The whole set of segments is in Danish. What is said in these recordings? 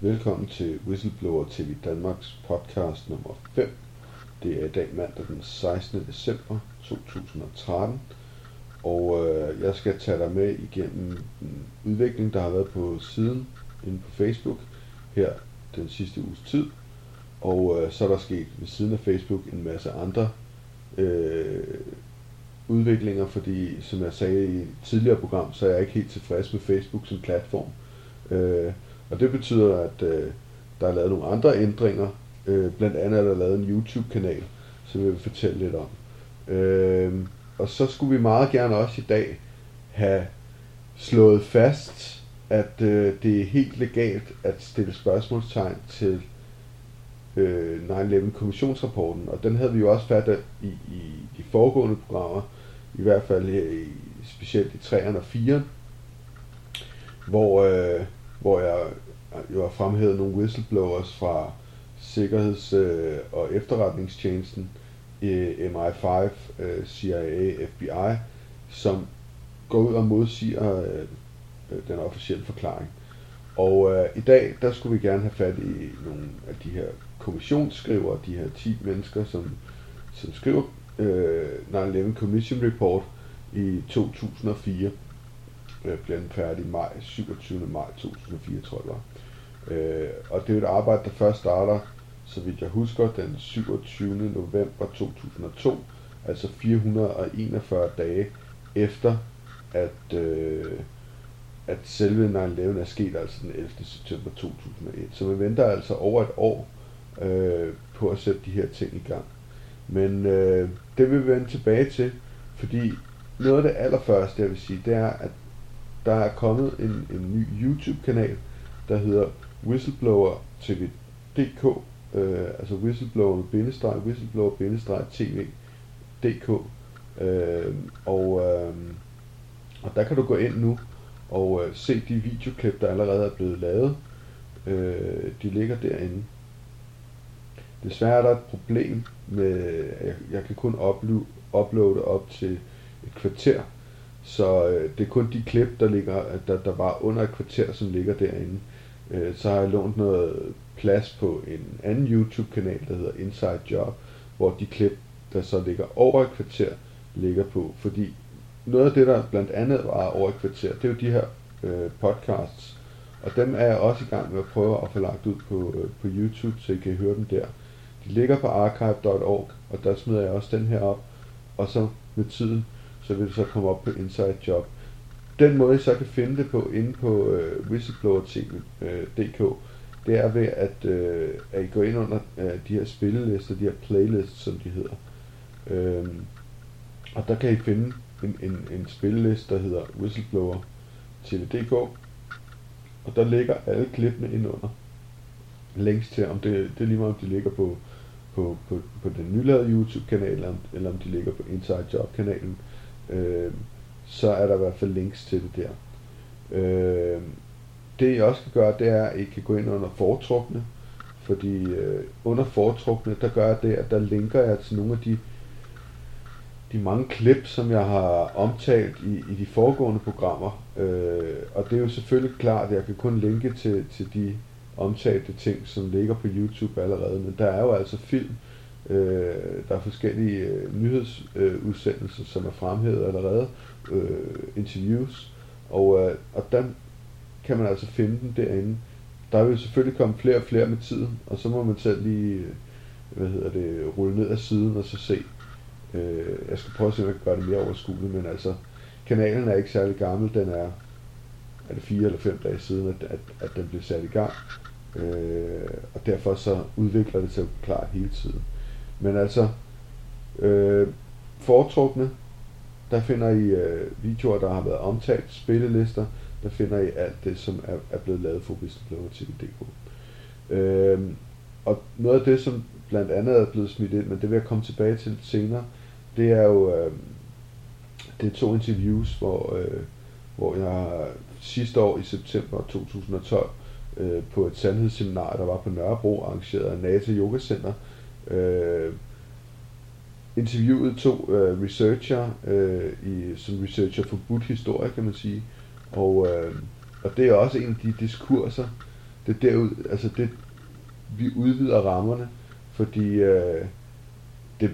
Velkommen til Whistleblower TV Danmarks podcast nummer 5. Det er i dag mandag den 16. december 2013, og øh, jeg skal tage dig med igennem en udvikling, der har været på siden inde på Facebook her den sidste uges tid. Og øh, så er der sket ved siden af Facebook en masse andre øh, udviklinger, fordi som jeg sagde i et tidligere program, så er jeg ikke helt tilfreds med Facebook som platform. Øh, og det betyder, at øh, der er lavet nogle andre ændringer. Øh, blandt andet er der lavet en YouTube-kanal, som jeg vil fortælle lidt om. Øh, og så skulle vi meget gerne også i dag have slået fast, at øh, det er helt legalt at stille spørgsmålstegn til øh, 9-11 kommissionsrapporten, og den havde vi jo også fat i, i de foregående programmer, i hvert fald her i, specielt i 3'eren og 4'eren, hvor, øh, hvor jeg jo har fremhævet nogle whistleblowers fra Sikkerheds- øh, og Efterretningstjenesten, øh, MI5, øh, CIA, FBI, som går ud og modsiger øh, den officielle forklaring. Og øh, i dag, der skulle vi gerne have fat i nogle af de her kommissionsskrivere, de her 10 mennesker, som, som skriver øh, 9-11 Commission Report i 2004. Øh, blev den færdig i maj, 27. maj 2004, tror jeg var. Øh, og det er et arbejde, der først starter, så vidt jeg husker, den 27. november 2002, altså 441 dage efter, at, øh, at selve 9-11 er sket, altså den 11. september 2001. Så vi venter altså over et år øh, på at sætte de her ting i gang. Men øh, det vil vi vende tilbage til, fordi noget af det allerførste, jeg vil sige, det er, at der er kommet en, en ny YouTube-kanal, der hedder Whistleblower TV.dk, øh, altså whistleblower bindestreg, whistleblower bindestreg tv.dk, øh, og, øh, og der kan du gå ind nu og øh, se de videoklip, der allerede er blevet lavet. Øh, de ligger derinde. Desværre er der et problem med, at jeg, jeg kan kun uploade, uploade op til et kvarter, så øh, det er kun de klip, der ligger, der, der var under et kvarter, som ligger derinde. Øh, så har jeg lånt noget plads på en anden YouTube-kanal, der hedder Inside Job, hvor de klip, der så ligger over et kvarter, ligger på. Fordi noget af det, der blandt andet var over et kvarter, det er jo de her øh, podcasts. Og dem er jeg også i gang med at prøve at få lagt ud på, øh, på YouTube, så I kan høre dem der. De ligger på archive.org, og der smider jeg også den her op. Og så med tiden, så vil det så komme op på Inside Job. Den måde, I så kan finde det på inde på øh, whistleblower.dk, øh, det er ved, at, øh, at I går ind under øh, de her spillelister, de her playlists, som de hedder. Øh, og der kan I finde en, en, en spilleliste, der hedder Whistleblower TV.dk, og der ligger alle klippene ind under links til, om det, det er lige meget, om de ligger på, på, på, på den nylavede YouTube-kanal, eller, om, eller om de ligger på Inside Job-kanalen. Øh, så er der i hvert fald links til det der. Øh, det jeg også kan gøre, det er, at I kan gå ind under foretrukne, fordi øh, under foretrukne, der gør jeg det, at der linker jeg til nogle af de, de mange klip, som jeg har omtalt i, i de foregående programmer. Øh, og det er jo selvfølgelig klart, at jeg kan kun linke til, til de omtalte ting, som ligger på YouTube allerede, men der er jo altså film, øh, der er forskellige øh, nyhedsudsendelser, øh, som er fremhævet allerede, øh, interviews, og, øh, og der kan man altså finde den derinde. Der vil selvfølgelig komme flere og flere med tiden, og så må man selv lige, øh, hvad hedder det, rulle ned ad siden og så se. Øh, jeg skal prøve at se, om jeg kan gøre det mere overskueligt, men altså, kanalen er ikke særlig gammel, den er, er det fire eller fem dage siden, at, at, at den blev sat i gang. Øh, og derfor så udvikler det sig klart hele tiden. Men altså, øh, foretrukne, der finder I øh, videoer, der har været omtalt, spillelister, der finder I alt det, som er, er blevet lavet for Whistleblower TV.dk. Øh, og noget af det, som blandt andet er blevet smidt ind, men det vil jeg komme tilbage til senere, det er jo øh, det er to interviews, hvor, øh, hvor jeg sidste år i september 2012 øh, på et sandhedsseminar, der var på Nørrebro, arrangeret af NATO Yoga Center, øh, interviewet to øh, researcher, øh, i, som researcher for budt historie, kan man sige. Og, øh, og det er også en af de diskurser, det derud, altså det, vi udvider rammerne, fordi øh, det,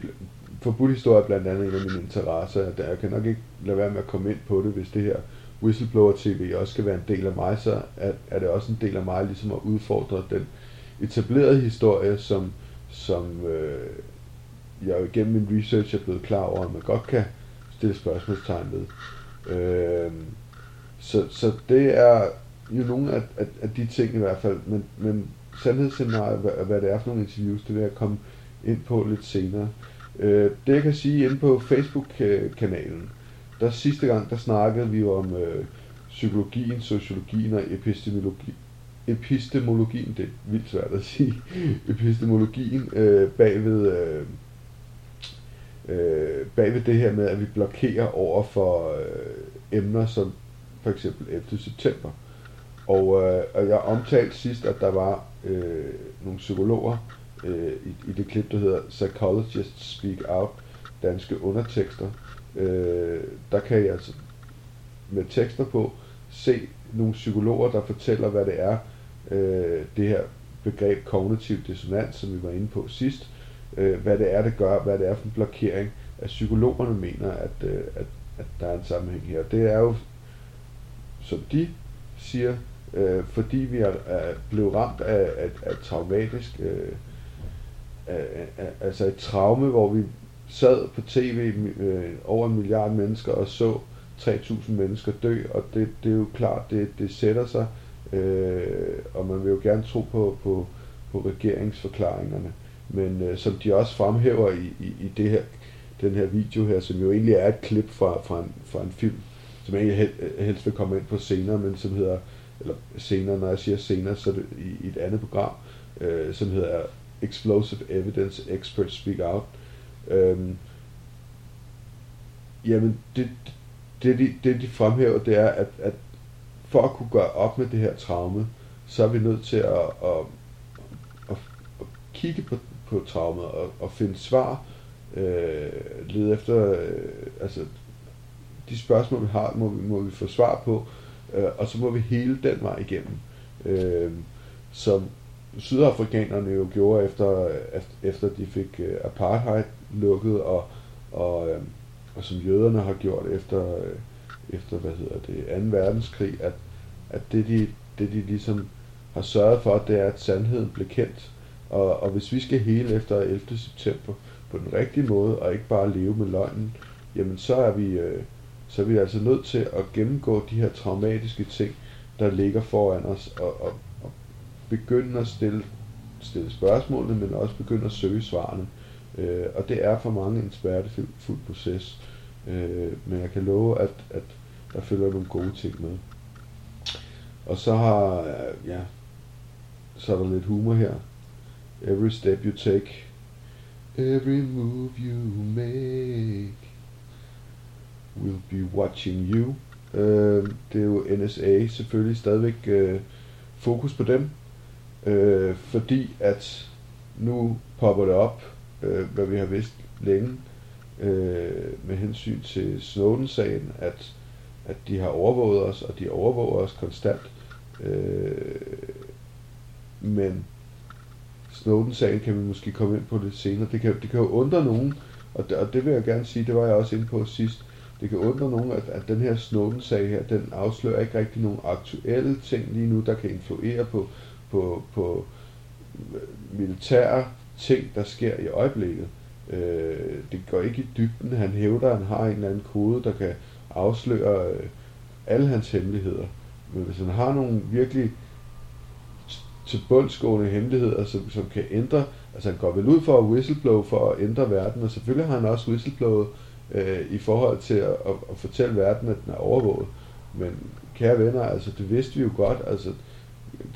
for historie er blandt andet en af mine interesser. Der, jeg kan nok ikke lade være med at komme ind på det, hvis det her whistleblower TV også skal være en del af mig, så er, er det også en del af mig ligesom at udfordre den etablerede historie, som, som øh, jeg jo igennem min research er blevet klar over, at man godt kan stille spørgsmålstegn ved. Øh, så, så det er jo nogle af, af, af de ting i hvert fald, men, men sandhedsscenariet, hvad, hvad det er for nogle interviews, det vil jeg komme ind på lidt senere. Øh, det jeg kan sige inde på Facebook-kanalen, der sidste gang, der snakkede vi jo om øh, psykologien, sociologien og epistemologi, epistemologien, det er vildt svært at sige, epistemologien øh, bagved, øh, øh, bagved det her med, at vi blokerer over for øh, emner som for eksempel 11. september. Og, øh, og jeg omtalte sidst, at der var øh, nogle psykologer øh, i, i det klip, der hedder Psychologists Speak Out, danske undertekster. Øh, der kan jeg altså med tekster på se nogle psykologer, der fortæller, hvad det er, øh, det her begreb kognitiv dissonans, som vi var inde på sidst, øh, hvad det er, det gør, hvad det er for en blokering, at psykologerne mener, at, øh, at, at der er en sammenhæng her. Det er jo, som de siger, øh, fordi vi er, er blevet ramt af, af, af traumatisk, øh, af, af, altså et traume, hvor vi sad på tv øh, over en milliard mennesker og så 3.000 mennesker dø, og det, det er jo klart, det, det sætter sig, øh, og man vil jo gerne tro på, på, på regeringsforklaringerne. Men øh, som de også fremhæver i, i, i det her, den her video her, som jo egentlig er et klip fra, fra, en, fra en film, som jeg egentlig øh, helst vil komme ind på senere, men som hedder, eller senere, når jeg siger senere, så er det i, i et andet program, øh, som hedder Explosive Evidence Experts Speak Out. Øhm, jamen, det, det, de, det de fremhæver, det er, at, at for at kunne gøre op med det her traume, så er vi nødt til at, at, at, at kigge på, på traumet og, og finde svar, øh, lede efter, øh, altså de spørgsmål, vi har, må vi, må vi få svar på, øh, og så må vi hele den vej igennem. Øh, som sydafrikanerne jo gjorde efter, efter de fik øh, apartheid lukket, og, og, øh, og som jøderne har gjort efter, øh, efter hvad hedder det, 2. verdenskrig, at, at det, de, det de ligesom har sørget for, det er, at sandheden blev kendt. Og, og hvis vi skal hele efter 11. september på den rigtige måde, og ikke bare leve med løgnen, jamen så er vi, øh, så er vi altså nødt til at gennemgå de her traumatiske ting, der ligger foran os, og, og, og begynde at stille, stille spørgsmålene, men også begynde at søge svarene. Øh, og det er for mange en smertefuld proces. Øh, men jeg kan love, at, at der følger nogle gode ting med. Og så har, øh, ja, så er der lidt humor her. Every step you take, every move you make, will be watching you. Øh, det er jo NSA selvfølgelig stadigvæk øh, fokus på dem, øh, fordi at nu popper det op, øh, hvad vi har vidst længe, øh, med hensyn til Snowden-sagen, at, at de har overvåget os, og de overvåger os konstant. Øh, men Snowden-sagen kan vi måske komme ind på det senere. Det kan, det kan jo undre nogen, og det, og det vil jeg gerne sige, det var jeg også inde på sidst, det kan undre nogen, at, at den her Snowden-sag her, den afslører ikke rigtig nogen aktuelle ting lige nu, der kan influere på, på, på militære ting, der sker i øjeblikket. Øh, det går ikke i dybden. Han hævder, at han har en eller anden kode, der kan afsløre øh, alle hans hemmeligheder. Men hvis han har nogle virkelig bundsgående hemmeligheder, som, som kan ændre, altså han går vel ud for at whistleblow for at ændre verden, og selvfølgelig har han også whistleblowet øh, i forhold til at, at, at fortælle verden, at den er overvåget. Men kære venner, altså det vidste vi jo godt, altså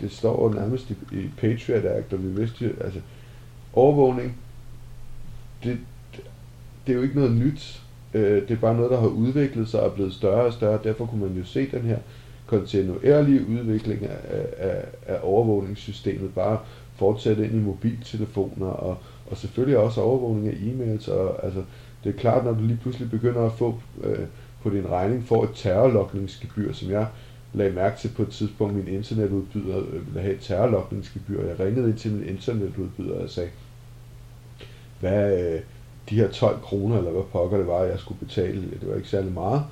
det står jo nærmest i, i Patriot Act, og vi vidste jo, altså overvågning, det, det er jo ikke noget nyt. Øh, det er bare noget, der har udviklet sig og er blevet større og større. Derfor kunne man jo se den her kontinuerlige udvikling af, af, af overvågningssystemet bare fortsætte ind i mobiltelefoner og, og selvfølgelig også overvågning af e-mails. Og, altså, det er klart, når du lige pludselig begynder at få øh, på din regning, får et terrorlokningsgebyr, som jeg lagde mærke til på et tidspunkt, min internetudbyder øh, ville have et terrorlokningsgebyr. Jeg ringede ind til min internetudbyder og sagde, hvad øh, de her 12 kroner, eller hvad pokker det var, jeg skulle betale, det var ikke særlig meget,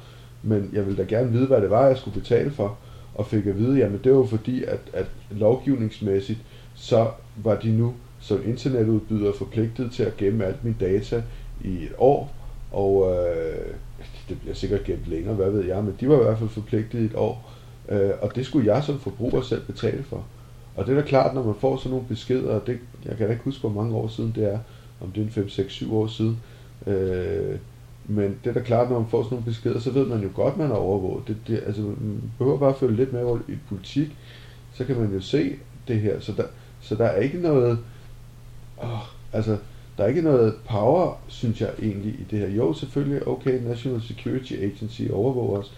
men jeg ville da gerne vide, hvad det var, jeg skulle betale for, og fik at vide, jamen det var fordi, at, at lovgivningsmæssigt, så var de nu som internetudbyder forpligtet til at gemme alt min data i et år, og øh, det bliver sikkert gemt længere, hvad ved jeg, men de var i hvert fald forpligtet i et år, øh, og det skulle jeg som forbruger selv betale for. Og det er da klart, når man får sådan nogle beskeder, og det, jeg kan da ikke huske, hvor mange år siden det er, om det er en 5, 6, 7 år siden, øh, men det er da klart, når man får sådan nogle beskeder, så ved man jo godt, man er overvåget. Det, det, altså, man behøver bare at følge lidt med i politik, så kan man jo se det her. Så der, så der er ikke noget, åh, altså, der er ikke noget power, synes jeg egentlig, i det her. Jo, selvfølgelig, okay, National Security Agency overvåger os.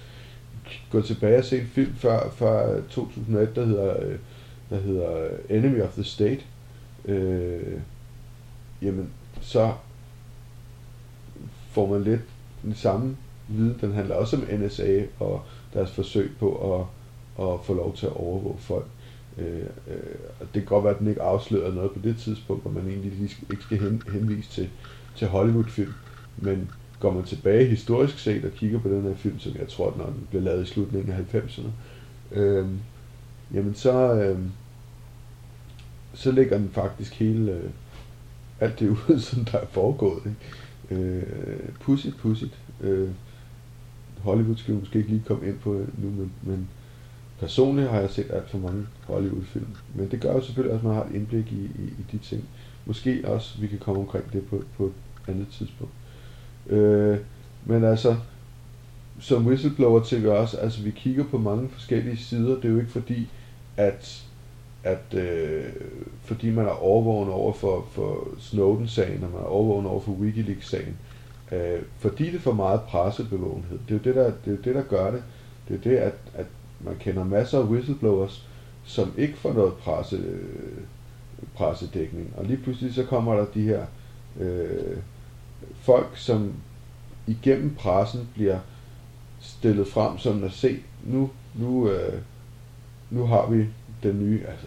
Gå tilbage og se en film fra, fra 2001, der hedder, øh, der hedder Enemy of the State. Øh, jamen, så får man lidt den samme viden. Den handler også om NSA og deres forsøg på at, at få lov til at overvåge folk. Øh, øh, det kan godt være, at den ikke afslører noget på det tidspunkt, hvor man egentlig ikke skal hen, henvise til, til Hollywood-film. Men går man tilbage historisk set og kigger på den her film, som jeg tror, når den blev lavet i slutningen af 90'erne, øh, jamen så, øh, så ligger den faktisk hele, øh, alt det ud, som der er foregået. Ikke? Øh, pudsigt, pudsigt. Øh, Hollywood skal måske ikke lige komme ind på nu, men, men personligt har jeg set alt for mange Hollywood-film. Men det gør jo selvfølgelig også, at man har et indblik i, i, i de ting. Måske også, vi kan komme omkring det på, på et andet tidspunkt. Øh, men altså, som whistleblower TV også, altså vi kigger på mange forskellige sider. Det er jo ikke fordi, at at øh, fordi man er overvågen over for, for Snowden-sagen, og man er overvågen over for Wikileaks-sagen, øh, fordi det får meget pressebevågenhed. Det er jo det, der, det, er jo det, der gør det. Det er det, at, at man kender masser af whistleblowers, som ikke får noget presse, øh, pressedækning. Og lige pludselig så kommer der de her øh, folk, som igennem pressen bliver stillet frem som at se, nu, nu, øh, nu har vi den nye, altså,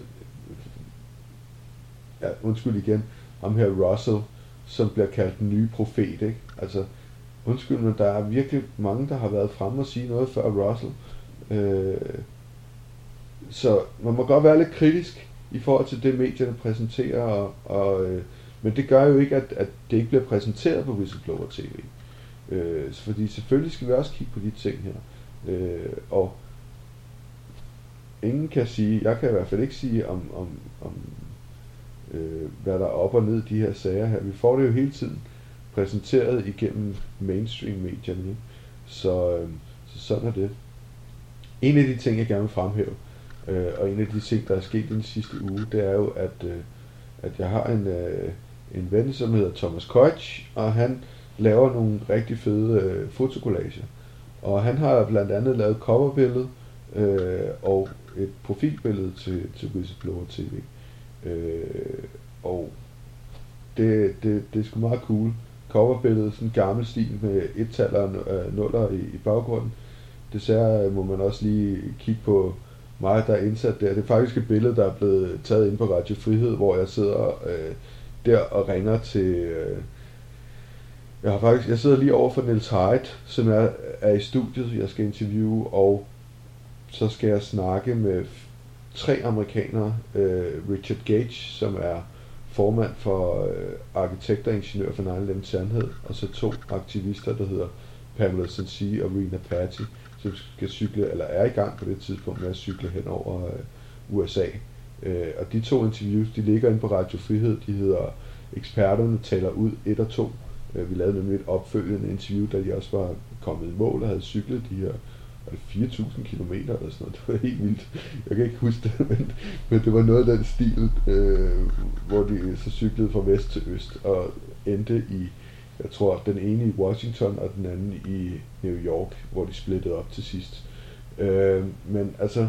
ja, undskyld igen, ham her Russell, som bliver kaldt den nye profet, ikke? Altså, undskyld, men der er virkelig mange, der har været fremme og sige noget før Russell. Øh, så man må godt være lidt kritisk i forhold til det, medierne præsenterer, og, og, øh, men det gør jo ikke, at, at det ikke bliver præsenteret på Whistleblower TV. Øh, fordi selvfølgelig skal vi også kigge på de ting her. Øh, og ingen kan sige, jeg kan i hvert fald ikke sige om, om, om øh, hvad der er op og ned i de her sager her. Vi får det jo hele tiden præsenteret igennem mainstream-medierne. Så, øh, så sådan er det. En af de ting, jeg gerne vil fremhæve, øh, og en af de ting, der er sket den sidste uge, det er jo, at, øh, at jeg har en, øh, en ven, som hedder Thomas Koch, og han laver nogle rigtig fede øh, fotokollager. Og han har blandt andet lavet coverbillede øh, og et profilbillede til, til Whistleblower TV. Øh, og det, det, det er sgu meget cool. Coverbilledet, sådan en gammel stil med et taler og nuller i, i baggrunden. Desværre øh, må man også lige kigge på mig, der er indsat der. Det er faktisk et billede, der er blevet taget ind på Radio Frihed, hvor jeg sidder øh, der og ringer til... Øh, jeg har faktisk, jeg sidder lige over for Niels Heidt, som er, er i studiet, jeg skal interviewe, og så skal jeg snakke med tre amerikanere. Øh, Richard Gage, som er formand for øh, arkitekter og ingeniør for 9-11 Sandhed, og så to aktivister, der hedder Pamela Sensi og Rena Patty, som skal cykle, eller er i gang på det tidspunkt med at cykle hen over øh, USA. Øh, og de to interviews, de ligger inde på Radio Frihed, de hedder Eksperterne taler ud 1 og 2. Øh, vi lavede nemlig et opfølgende interview, da de også var kommet i mål og havde cyklet de her 4.000 km eller sådan noget. Det var helt vildt. Jeg kan ikke huske det, men, men det var noget af den stil, øh, hvor de så cyklede fra vest til øst og endte i, jeg tror, den ene i Washington og den anden i New York, hvor de splittede op til sidst. Øh, men altså,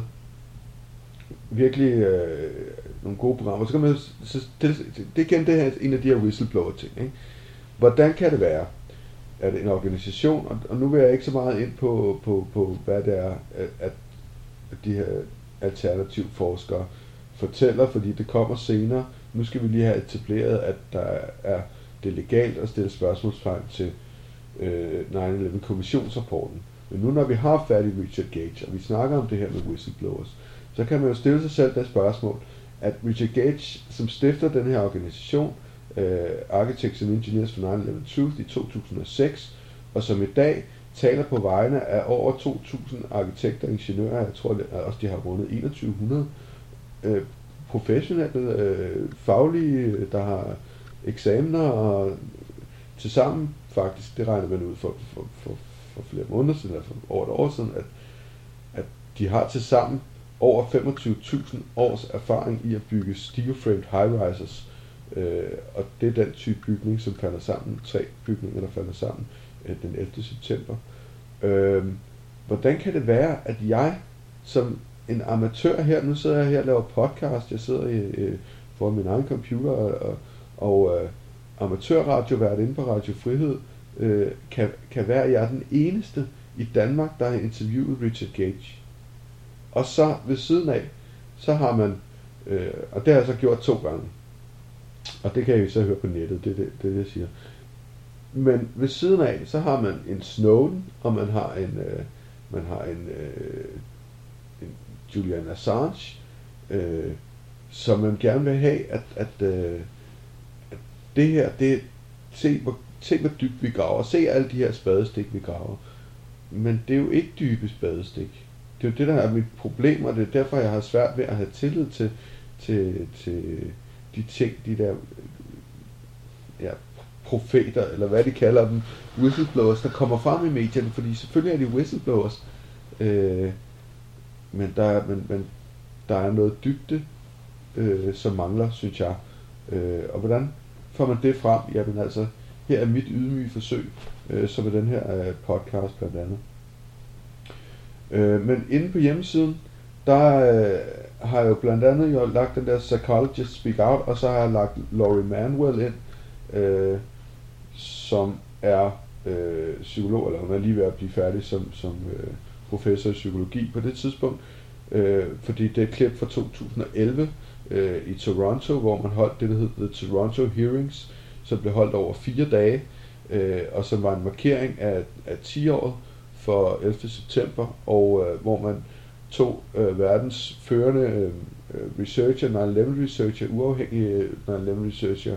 virkelig øh, nogle gode programmer. Så kan man, så, det, det er igen det her, en af de her whistleblower ting. Ikke? Hvordan kan det være, at en organisation, og, og nu vil jeg ikke så meget ind på, på, på hvad det er, at, at de her alternativ forskere fortæller, fordi det kommer senere. Nu skal vi lige have etableret, at der er det er legalt at stille spørgsmålstegn til øh, 9-11 kommissionsrapporten. Men nu når vi har fat i Richard Gage, og vi snakker om det her med whistleblowers, så kan man jo stille sig selv det spørgsmål, at Richard Gage, som stifter den her organisation, Øh, uh, Architects and Engineers for 9-11 Truth i 2006, og som i dag taler på vegne af over 2.000 arkitekter og ingeniører, jeg tror at også de har rundet 2100 uh, professionelle, uh, faglige, der har eksamener og til sammen faktisk, det regner man ud for, for, for, for flere måneder siden, eller for over et år siden, at, at de har til sammen over 25.000 års erfaring i at bygge steel-framed high-rises. Øh, og det er den type bygning, som falder sammen, tre bygninger, der falder sammen øh, den 11. september. Øh, hvordan kan det være, at jeg som en amatør her, nu sidder jeg her og laver podcast, jeg sidder i, øh, foran min egen computer og, og øh, amatørradiovært inde på Radio Frihed, øh, kan, kan være, at jeg er den eneste i Danmark, der har interviewet Richard Gage. Og så ved siden af, så har man, øh, og det har jeg så gjort to gange, og det kan jeg jo så høre på nettet, det er det, det, det, jeg siger. Men ved siden af, så har man en Snowden, og man har en, øh, man har en, øh, en Julian Assange, øh, som man gerne vil have, at, at, øh, at det her, det, se hvor, se hvor dybt vi graver, se alle de her spadestik, vi graver. Men det er jo ikke dybe spadestik det er jo det, der er mit problem, og det er derfor, jeg har svært ved at have tillid til, til, til de ting, de der ja, profeter, eller hvad de kalder dem, whistleblowers, der kommer frem i medierne, fordi selvfølgelig er de whistleblowers, øh, men, der, men, men der er noget dybde, øh, som mangler, synes jeg. Øh, og hvordan får man det frem? Jamen altså, her er mit ydmyge forsøg, øh, som er den her øh, podcast blandt andet. Øh, men inde på hjemmesiden, der øh, har jeg jo blandt andet jo lagt den der Psychologist Speak Out, og så har jeg lagt Laurie Manuel ind, øh, som er øh, psykolog, eller hun er lige ved at blive færdig som, som øh, professor i psykologi på det tidspunkt, øh, fordi det er et klip fra 2011 øh, i Toronto, hvor man holdt det, der hed The Toronto Hearings, som blev holdt over fire dage, øh, og som var en markering af, af 10-året for 11. september, og øh, hvor man to øh, verdens førende øh, øh researcher, 9-11 researcher, uafhængige 9-11 researcher,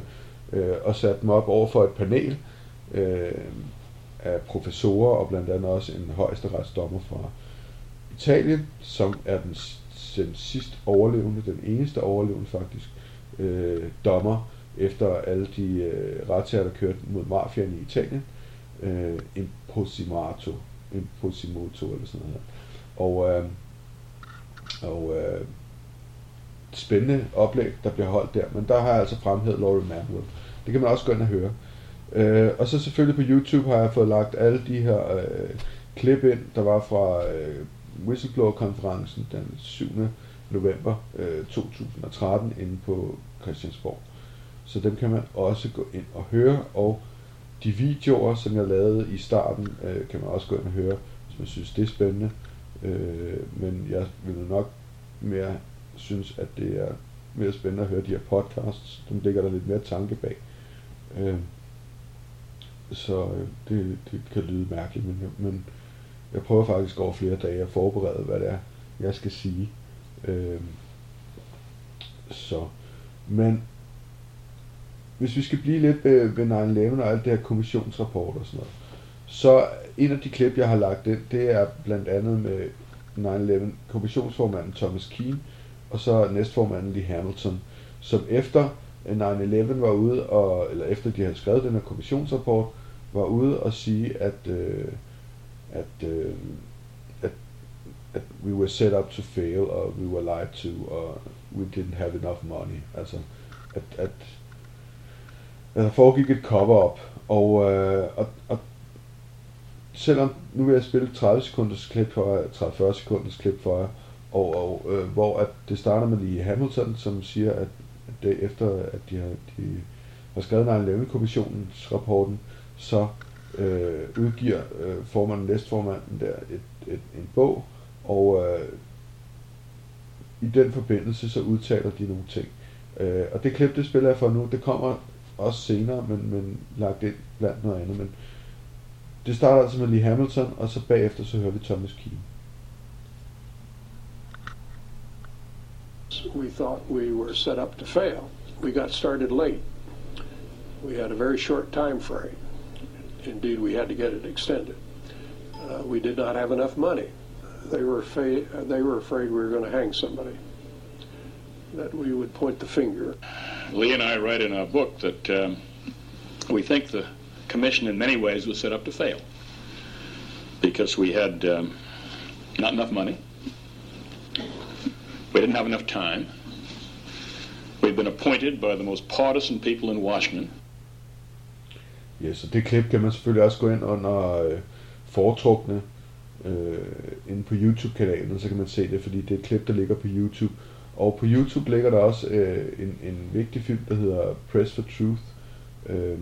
øh, og satte dem op over for et panel øh, af professorer, og blandt andet også en højesteretsdommer fra Italien, som er den, den sidst overlevende, den eneste overlevende faktisk, øh, dommer efter alle de øh, retssager, der kørte mod mafiaen i Italien, øh, Imposimato Imposimoto eller sådan noget. Og, øh, og øh, spændende oplæg, der bliver holdt der, men der har jeg altså fremhævet Laurie Manuel. Det kan man også gå ind og høre. Øh, og så selvfølgelig på YouTube har jeg fået lagt alle de her øh, klip ind, der var fra øh, Whistleblower-konferencen den 7. november øh, 2013 inde på Christiansborg. Så dem kan man også gå ind og høre, og de videoer, som jeg lavede i starten, øh, kan man også gå ind og høre, hvis man synes, det er spændende. Øh, men jeg vil nok mere synes, at det er mere spændende at høre de her podcasts. Dem ligger der lidt mere tanke bag. Øh, så øh, det, det kan lyde mærkeligt, men, men jeg prøver faktisk over flere dage at forberede, hvad det er, jeg skal sige. Øh, så, men hvis vi skal blive lidt ved, ved 9-11 og alt det her kommissionsrapport og sådan noget, så en af de klip, jeg har lagt ind, det er blandt andet med 9-11 kommissionsformanden Thomas Keane, og så næstformanden Lee Hamilton, som efter 9-11 var ude, og, eller efter de havde skrevet den her kommissionsrapport, var ude og sige, at, øh, at, øh, at, at we were set up to fail, og we were lied to, og we didn't have enough money. Altså, at, at der foregik et cover-up, og, øh, og, og selvom nu vil jeg spille 30 sekunders klip for jer, 30-40 sekunders klip for jer, og, og øh, hvor at det starter med lige Hamilton, som siger, at, at det efter at de har, de har skrevet 9-11 kommissionens rapporten, så øh, udgiver øh, formanden, næstformanden der et, et, en bog, og øh, i den forbindelse, så udtaler de nogle ting. Øh, og det klip, det spiller jeg for nu, det kommer også senere, men, men lagt ind blandt noget andet. Men det starter altså med Lee Hamilton, og så bagefter så hører vi Thomas Keane. We thought we were set up to fail. We got started late. We had a very short time frame. Indeed, we had to get it extended. Uh, we did not have enough money. They were, fa- they were afraid we were going to hang somebody, that we would point the finger. Lee and I write in our book that um, we think the commission in many ways was set up to fail because we had um, not enough money, we didn't have enough time, we'd been appointed by the most partisan people in Washington. Ja, så det klip kan man selvfølgelig også gå ind under øh, foretrukne øh, inde på YouTube-kanalen, så kan man se det, fordi det er et klip, der ligger på YouTube. Og på YouTube ligger der også øh, en, en vigtig film, der hedder Press for Truth. Øh,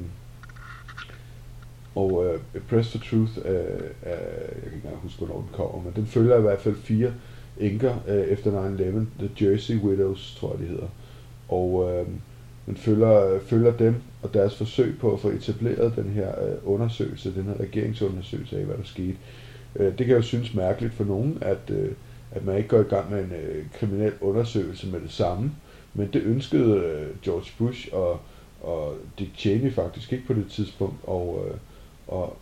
og øh, Press for Truth, øh, er, jeg kan ikke huske, hvornår den kommer, men den følger i hvert fald fire enker øh, efter 9-11, The Jersey Widows, tror jeg de hedder. Og øh, den følger, følger dem og deres forsøg på at få etableret den her øh, undersøgelse, den her regeringsundersøgelse af, hvad der skete. Øh, det kan jo synes mærkeligt for nogen, at, øh, at man ikke går i gang med en øh, kriminel undersøgelse med det samme, men det ønskede øh, George Bush og, og Dick Cheney faktisk ikke på det tidspunkt, og, øh, og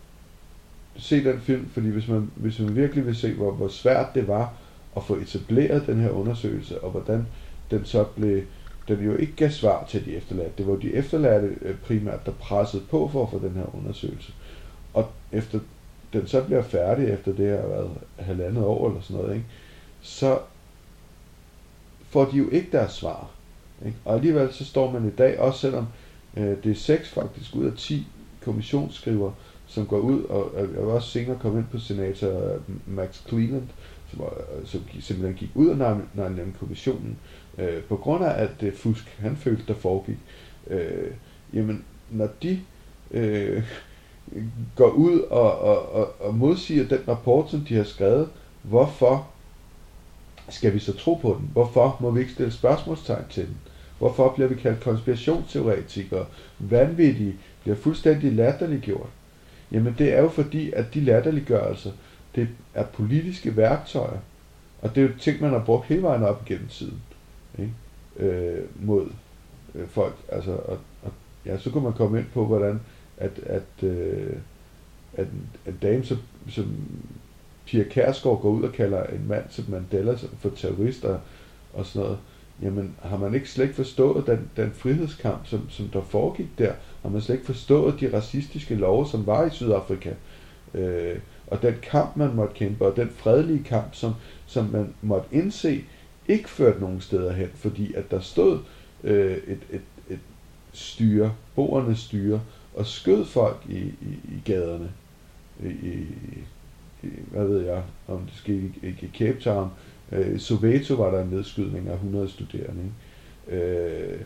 se den film, fordi hvis man, hvis man virkelig vil se, hvor, hvor svært det var at få etableret den her undersøgelse, og hvordan den så blev, den jo ikke gav svar til de efterladte. Det var de efterladte øh, primært, der pressede på for at få den her undersøgelse. Og efter den så bliver færdig, efter det har været halvandet år eller sådan noget, ikke? så får de jo ikke deres svar. Ikke? Og alligevel så står man i dag, også selvom øh, det er seks faktisk ud af 10 kommissionsskriver, som går ud, og jeg var også senere komme ind på senator Max Cleland, som, øh, som simpelthen gik ud af 9-11-kommissionen, øh, på grund af, at det fusk, han følte, der foregik. Øh, jamen, når de øh, går ud og, og, og, og modsiger den rapport, som de har skrevet, hvorfor skal vi så tro på den? Hvorfor må vi ikke stille spørgsmålstegn til den? Hvorfor bliver vi kaldt konspirationsteoretikere? Vanvittige bliver fuldstændig latterliggjort. Jamen det er jo fordi, at de latterliggørelser, det er politiske værktøjer. Og det er jo ting, man har brugt hele vejen op igennem tiden. Ikke? Øh, mod øh, folk. Altså, og, og, ja, så kunne man komme ind på, hvordan at, at, øh, at, at dame som, som Pia Kærsgaard går ud og kalder en mand som Mandela for terrorister og sådan noget, jamen har man ikke slet ikke forstået den, den frihedskamp, som, som der foregik der? Har man slet ikke forstået de racistiske love, som var i Sydafrika? Øh, og den kamp, man måtte kæmpe, og den fredelige kamp, som, som man måtte indse, ikke førte nogen steder hen, fordi at der stod øh, et, et, et styre, boernes styre, og skød folk i, i, i gaderne. I, i, i, hvad ved jeg, om det skete i, i Cape Town. Øh, Soweto var der en nedskydning af 100 studerende. Ikke? Øh,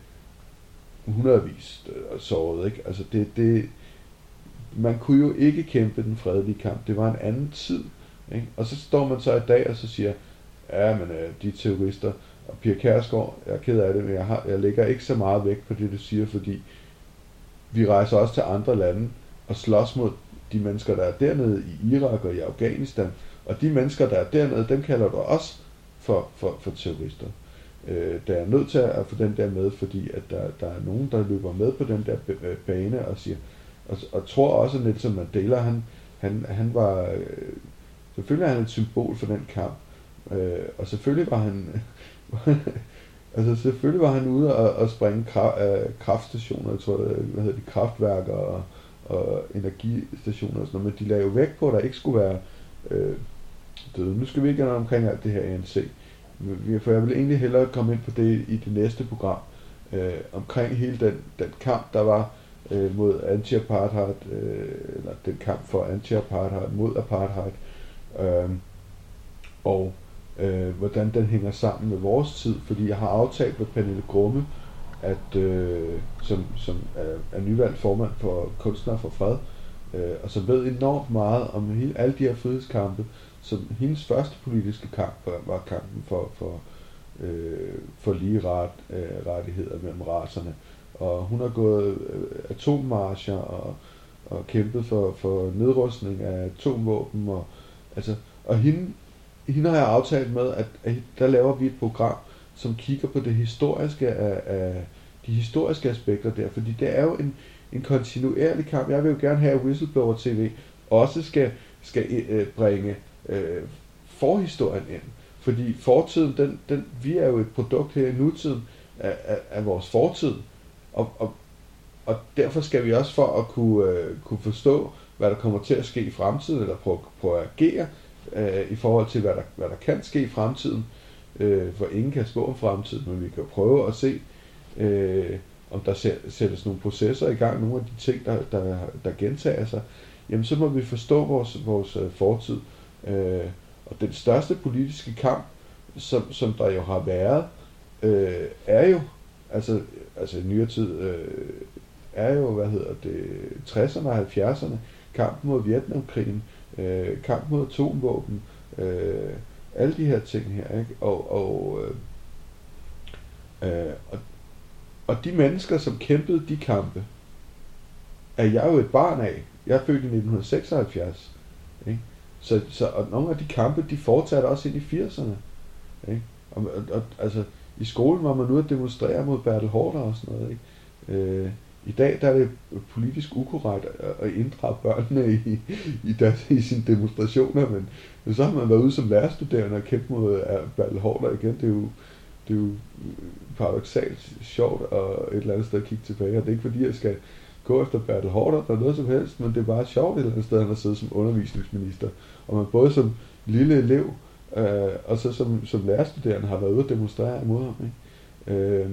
hundredvis øh, såret, ikke? Altså det, det, man kunne jo ikke kæmpe den fredelige kamp. Det var en anden tid. Ikke? Og så står man så i dag og så siger, ja, men øh, de terrorister, og Pia Kærsgaard, jeg er ked af det, men jeg, har, jeg lægger ikke så meget vægt på det, du siger, fordi vi rejser også til andre lande og slås mod de mennesker, der er dernede i Irak og i Afghanistan. Og de mennesker, der er dernede, dem kalder du også for, for, for terrorister. Øh, der er nødt til at få den der med, fordi at der, der er nogen, der løber med på den der øh, bane og siger, og, og tror også, at Nelson Mandela, han, han, han var, øh, selvfølgelig er han et symbol for den kamp, øh, og selvfølgelig var han, altså selvfølgelig var han ude og, og springe kraft, øh, kraftstationer, jeg tror, det, hvad hedder de, kraftværker og, og energistationer og sådan noget, men de lagde jo væk på, at der ikke skulle være øh, døde. Nu skal vi ikke omkring alt det her ANC, for jeg vil egentlig hellere komme ind på det i det næste program, øh, omkring hele den, den kamp, der var øh, mod anti-apartheid, øh, eller den kamp for anti-apartheid mod apartheid, øh, og øh, hvordan den hænger sammen med vores tid, fordi jeg har aftalt med Pernille Grumme, at øh, som, som er, er nyvalgt formand for Kunstner for Fred, øh, og som ved enormt meget om hele, alle de her frihedskampe, så hendes første politiske kamp var, var kampen for, for, øh, for lige ret, øh, rettigheder mellem raserne. Og hun har gået øh, atommarscher og, og kæmpet for, for nedrustning af atomvåben. Og, altså, og hende, hende har jeg aftalt med, at, at der laver vi et program, som kigger på det historiske af, af de historiske aspekter der, fordi det er jo en, en kontinuerlig kamp. Jeg vil jo gerne have, at Whistleblower TV også skal, skal øh, bringe øh, forhistorien ind. Fordi fortiden, den, den, vi er jo et produkt her i nutiden af, af, af vores fortid. Og, og, og derfor skal vi også for at kunne, øh, kunne forstå, hvad der kommer til at ske i fremtiden, eller prøve, prøve at agere øh, i forhold til, hvad der, hvad der kan ske i fremtiden. Øh, for ingen kan spå om fremtiden, men vi kan prøve at se, øh, om der sættes nogle processer i gang, nogle af de ting, der, der, der gentager sig, jamen så må vi forstå vores, vores øh, fortid. Øh, og den største politiske kamp, som, som der jo har været, øh, er jo, altså, altså i nyere tid, øh, er jo, hvad hedder det, 60'erne og 70'erne, kampen mod Vietnamkrigen, øh, kampen mod atomvåben, øh, alle de her ting her, ikke? Og, og, øh, øh, og, og de mennesker, som kæmpede de kampe, er jeg jo et barn af. Jeg er født i 1976. Ikke? Så, så og nogle af de kampe, de fortsatte også ind i 80'erne. Ikke? Og, og, og, altså, i skolen var man ude at demonstrere mod Bertel Hårder og sådan noget. Ikke? Øh, I dag der er det politisk ukorrekt at inddrage børnene i, i, deres, i sine demonstrationer, men, men så har man været ude som lærerstuderende og kæmpe mod Bertel Hårder igen. Det er jo, det er jo øh, paradoxalt sjovt og et eller andet sted kigge tilbage. Og det er ikke fordi, jeg skal gå efter Bertel Hårder eller noget som helst, men det er bare sjovt et eller andet sted, at han har siddet som undervisningsminister. Og man både som lille elev øh, og så som, som lærerstuderende har været ude og demonstrere imod ham. Ikke? Øh,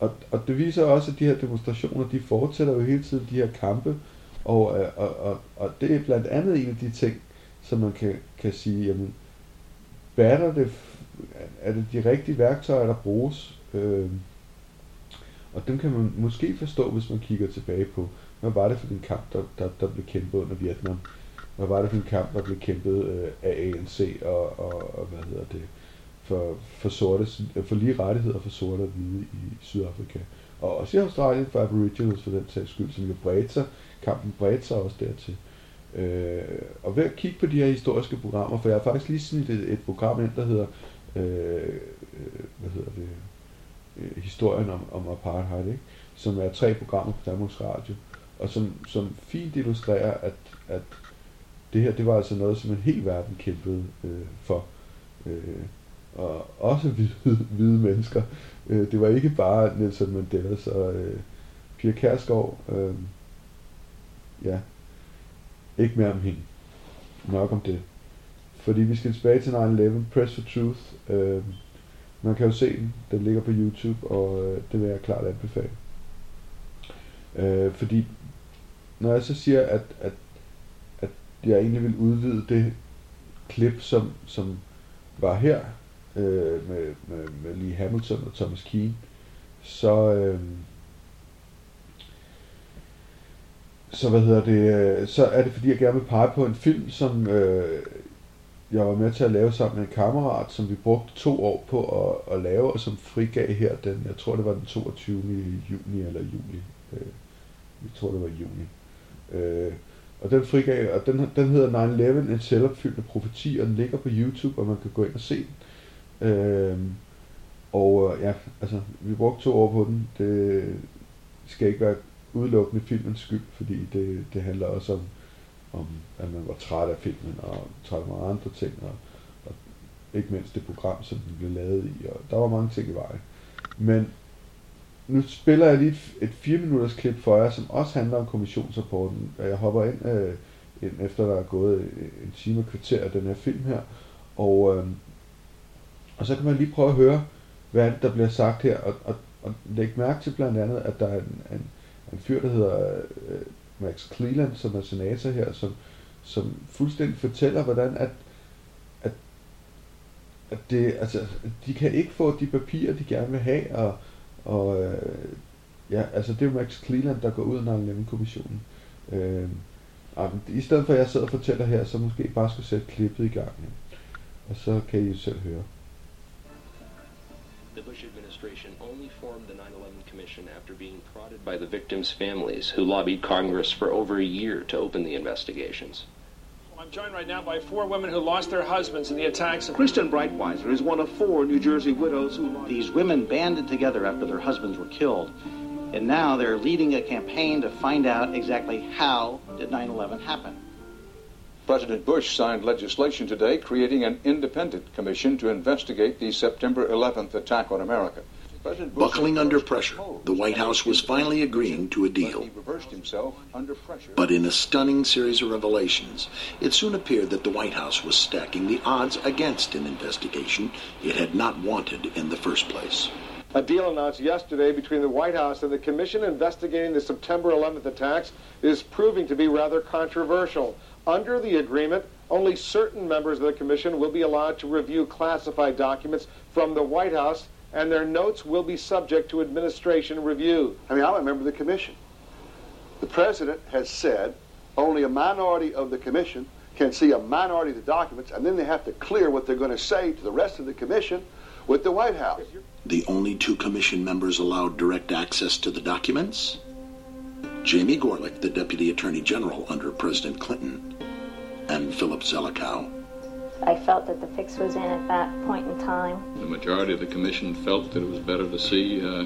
og, og det viser også, at de her demonstrationer, de fortsætter jo hele tiden, de her kampe, og, øh, og, og, og det er blandt andet en af de ting, som man kan, kan sige, jamen, batter det, er det de rigtige værktøjer, der bruges? Øh, og dem kan man måske forstå, hvis man kigger tilbage på, hvad var det for en kamp, der, der, der blev kæmpet under Vietnam? Hvad var det for en kamp, der blev kæmpet øh, af ANC og, og, og hvad hedder det, for, for, sorte, for lige rettigheder for sorte og hvide i Sydafrika. Og også i Australien for Aboriginals for den sags skyld, som jo bredte sig. Kampen bredte sig også dertil. Øh, og ved at kigge på de her historiske programmer, for jeg har faktisk lige sådan et, et program ind, der hedder, øh, øh hvad hedder det, øh, historien om, om apartheid, ikke? som er tre programmer på Danmarks Radio, og som, som fint illustrerer, at, at det her, det var altså noget, som en hel verden kæmpede øh, for. Øh, og også hvide, hvide mennesker. Øh, det var ikke bare Nelson Mandela og øh, Pia Kærsgaard. Øh, ja, ikke mere om hende. Nok om det. Fordi vi skal tilbage til 9-11, Press for Truth. Øh, man kan jo se den. Den ligger på YouTube, og øh, det vil jeg klart anbefale. Øh, fordi når jeg så siger, at, at, at jeg egentlig vil udvide det klip, som, som var her øh, med, med, med Lee Hamilton og Thomas Keane, så, øh, så hvad hedder det, øh, så er det fordi, jeg gerne vil pege på en film, som øh, jeg var med til at lave sammen med en kammerat, som vi brugte to år på at, at lave, og som frigav her den, jeg tror det var den 22. juni eller juli. Øh, jeg tror det var juni. Øh, og den frigav, og den, den hedder 9-11, en selvopfyldende profeti, og den ligger på YouTube, og man kan gå ind og se den. Øh, og øh, ja, altså, vi brugte to år på den. Det skal ikke være udelukkende filmens skyld, fordi det, det handler også om om at man var træt af filmen, og træt af mange andre ting, og, og ikke mindst det program, som den blev lavet i, og der var mange ting i vejen. Men nu spiller jeg lige et, et 4 minutters klip for jer, som også handler om kommissionsrapporten. Jeg hopper ind, øh, ind efter der er gået øh, en time og kvarter af den her film her, og, øh, og så kan man lige prøve at høre, hvad det, der bliver sagt her, og, og, og lægge mærke til blandt andet, at der er en, en, en fyr, der hedder øh, Max Cleland, som er senator her, som, som fuldstændig fortæller, hvordan at, at, at det, altså, de kan ikke få de papirer, de gerne vil have, og, og øh, ja, altså det er Max Cleland, der går ud af 9-11-kommissionen. Øh, I stedet for at jeg sidder og fortæller her, så måske bare skulle sætte klippet i gang. Og så kan I jo selv høre. The Bush administration being prodded by the victims' families, who lobbied Congress for over a year to open the investigations. I'm joined right now by four women who lost their husbands in the attacks. Kristen Breitweiser is one of four New Jersey widows who lost. These women banded together after their husbands were killed, and now they're leading a campaign to find out exactly how did 9/11 happen. President Bush signed legislation today creating an independent commission to investigate the September 11th attack on America. Buckling under pressure, the White House was finally agreeing to a deal. But in a stunning series of revelations, it soon appeared that the White House was stacking the odds against an investigation it had not wanted in the first place. A deal announced yesterday between the White House and the commission investigating the September 11th attacks is proving to be rather controversial. Under the agreement, only certain members of the commission will be allowed to review classified documents from the White House, and their notes will be subject to administration review. I mean, I'm a member of the commission. The president has said only a minority of the commission can see a minority of the documents, and then they have to clear what they're going to say to the rest of the commission with the White House. The only two commission members allowed direct access to the documents? Jamie Gorelick, the Deputy Attorney General under President Clinton, and Philip Zelikow. I felt that the fix was in at that point in time. The majority of the commission felt that it was better to see uh,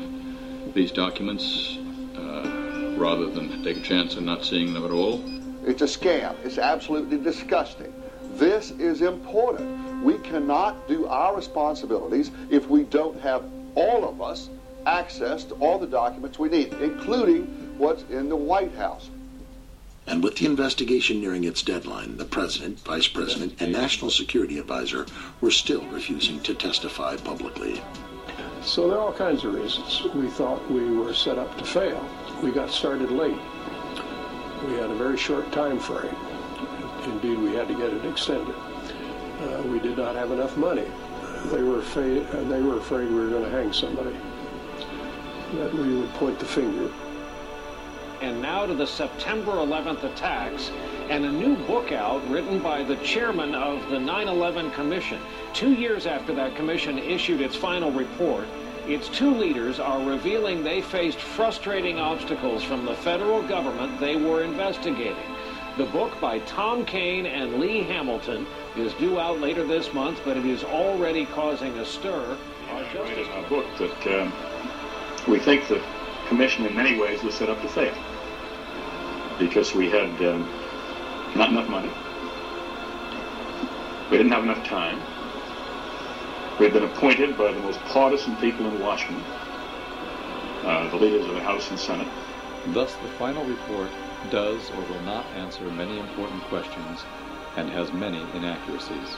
these documents uh, rather than take a chance of not seeing them at all. It's a scam. It's absolutely disgusting. This is important. We cannot do our responsibilities if we don't have all of us access to all the documents we need, including what's in the White House. And with the investigation nearing its deadline, the President, Vice President, and National Security Advisor were still refusing to testify publicly. So there are all kinds of reasons. We thought we were set up to fail. We got started late. We had a very short time frame. Indeed, we had to get it extended. Uh, we did not have enough money. They were, afraid, uh, they were afraid we were going to hang somebody, that we would point the finger and now to the September 11th attacks and a new book out written by the chairman of the 9-11 Commission. Two years after that commission issued its final report, its two leaders are revealing they faced frustrating obstacles from the federal government they were investigating. The book by Tom Kane and Lee Hamilton is due out later this month, but it is already causing a stir. Our justice... a book that um, we think the commission in many ways was set up to fail because we had um, not enough money. We didn't have enough time. We had been appointed by the most partisan people in Washington, uh, the leaders of the House and Senate. Thus, the final report does or will not answer many important questions and has many inaccuracies.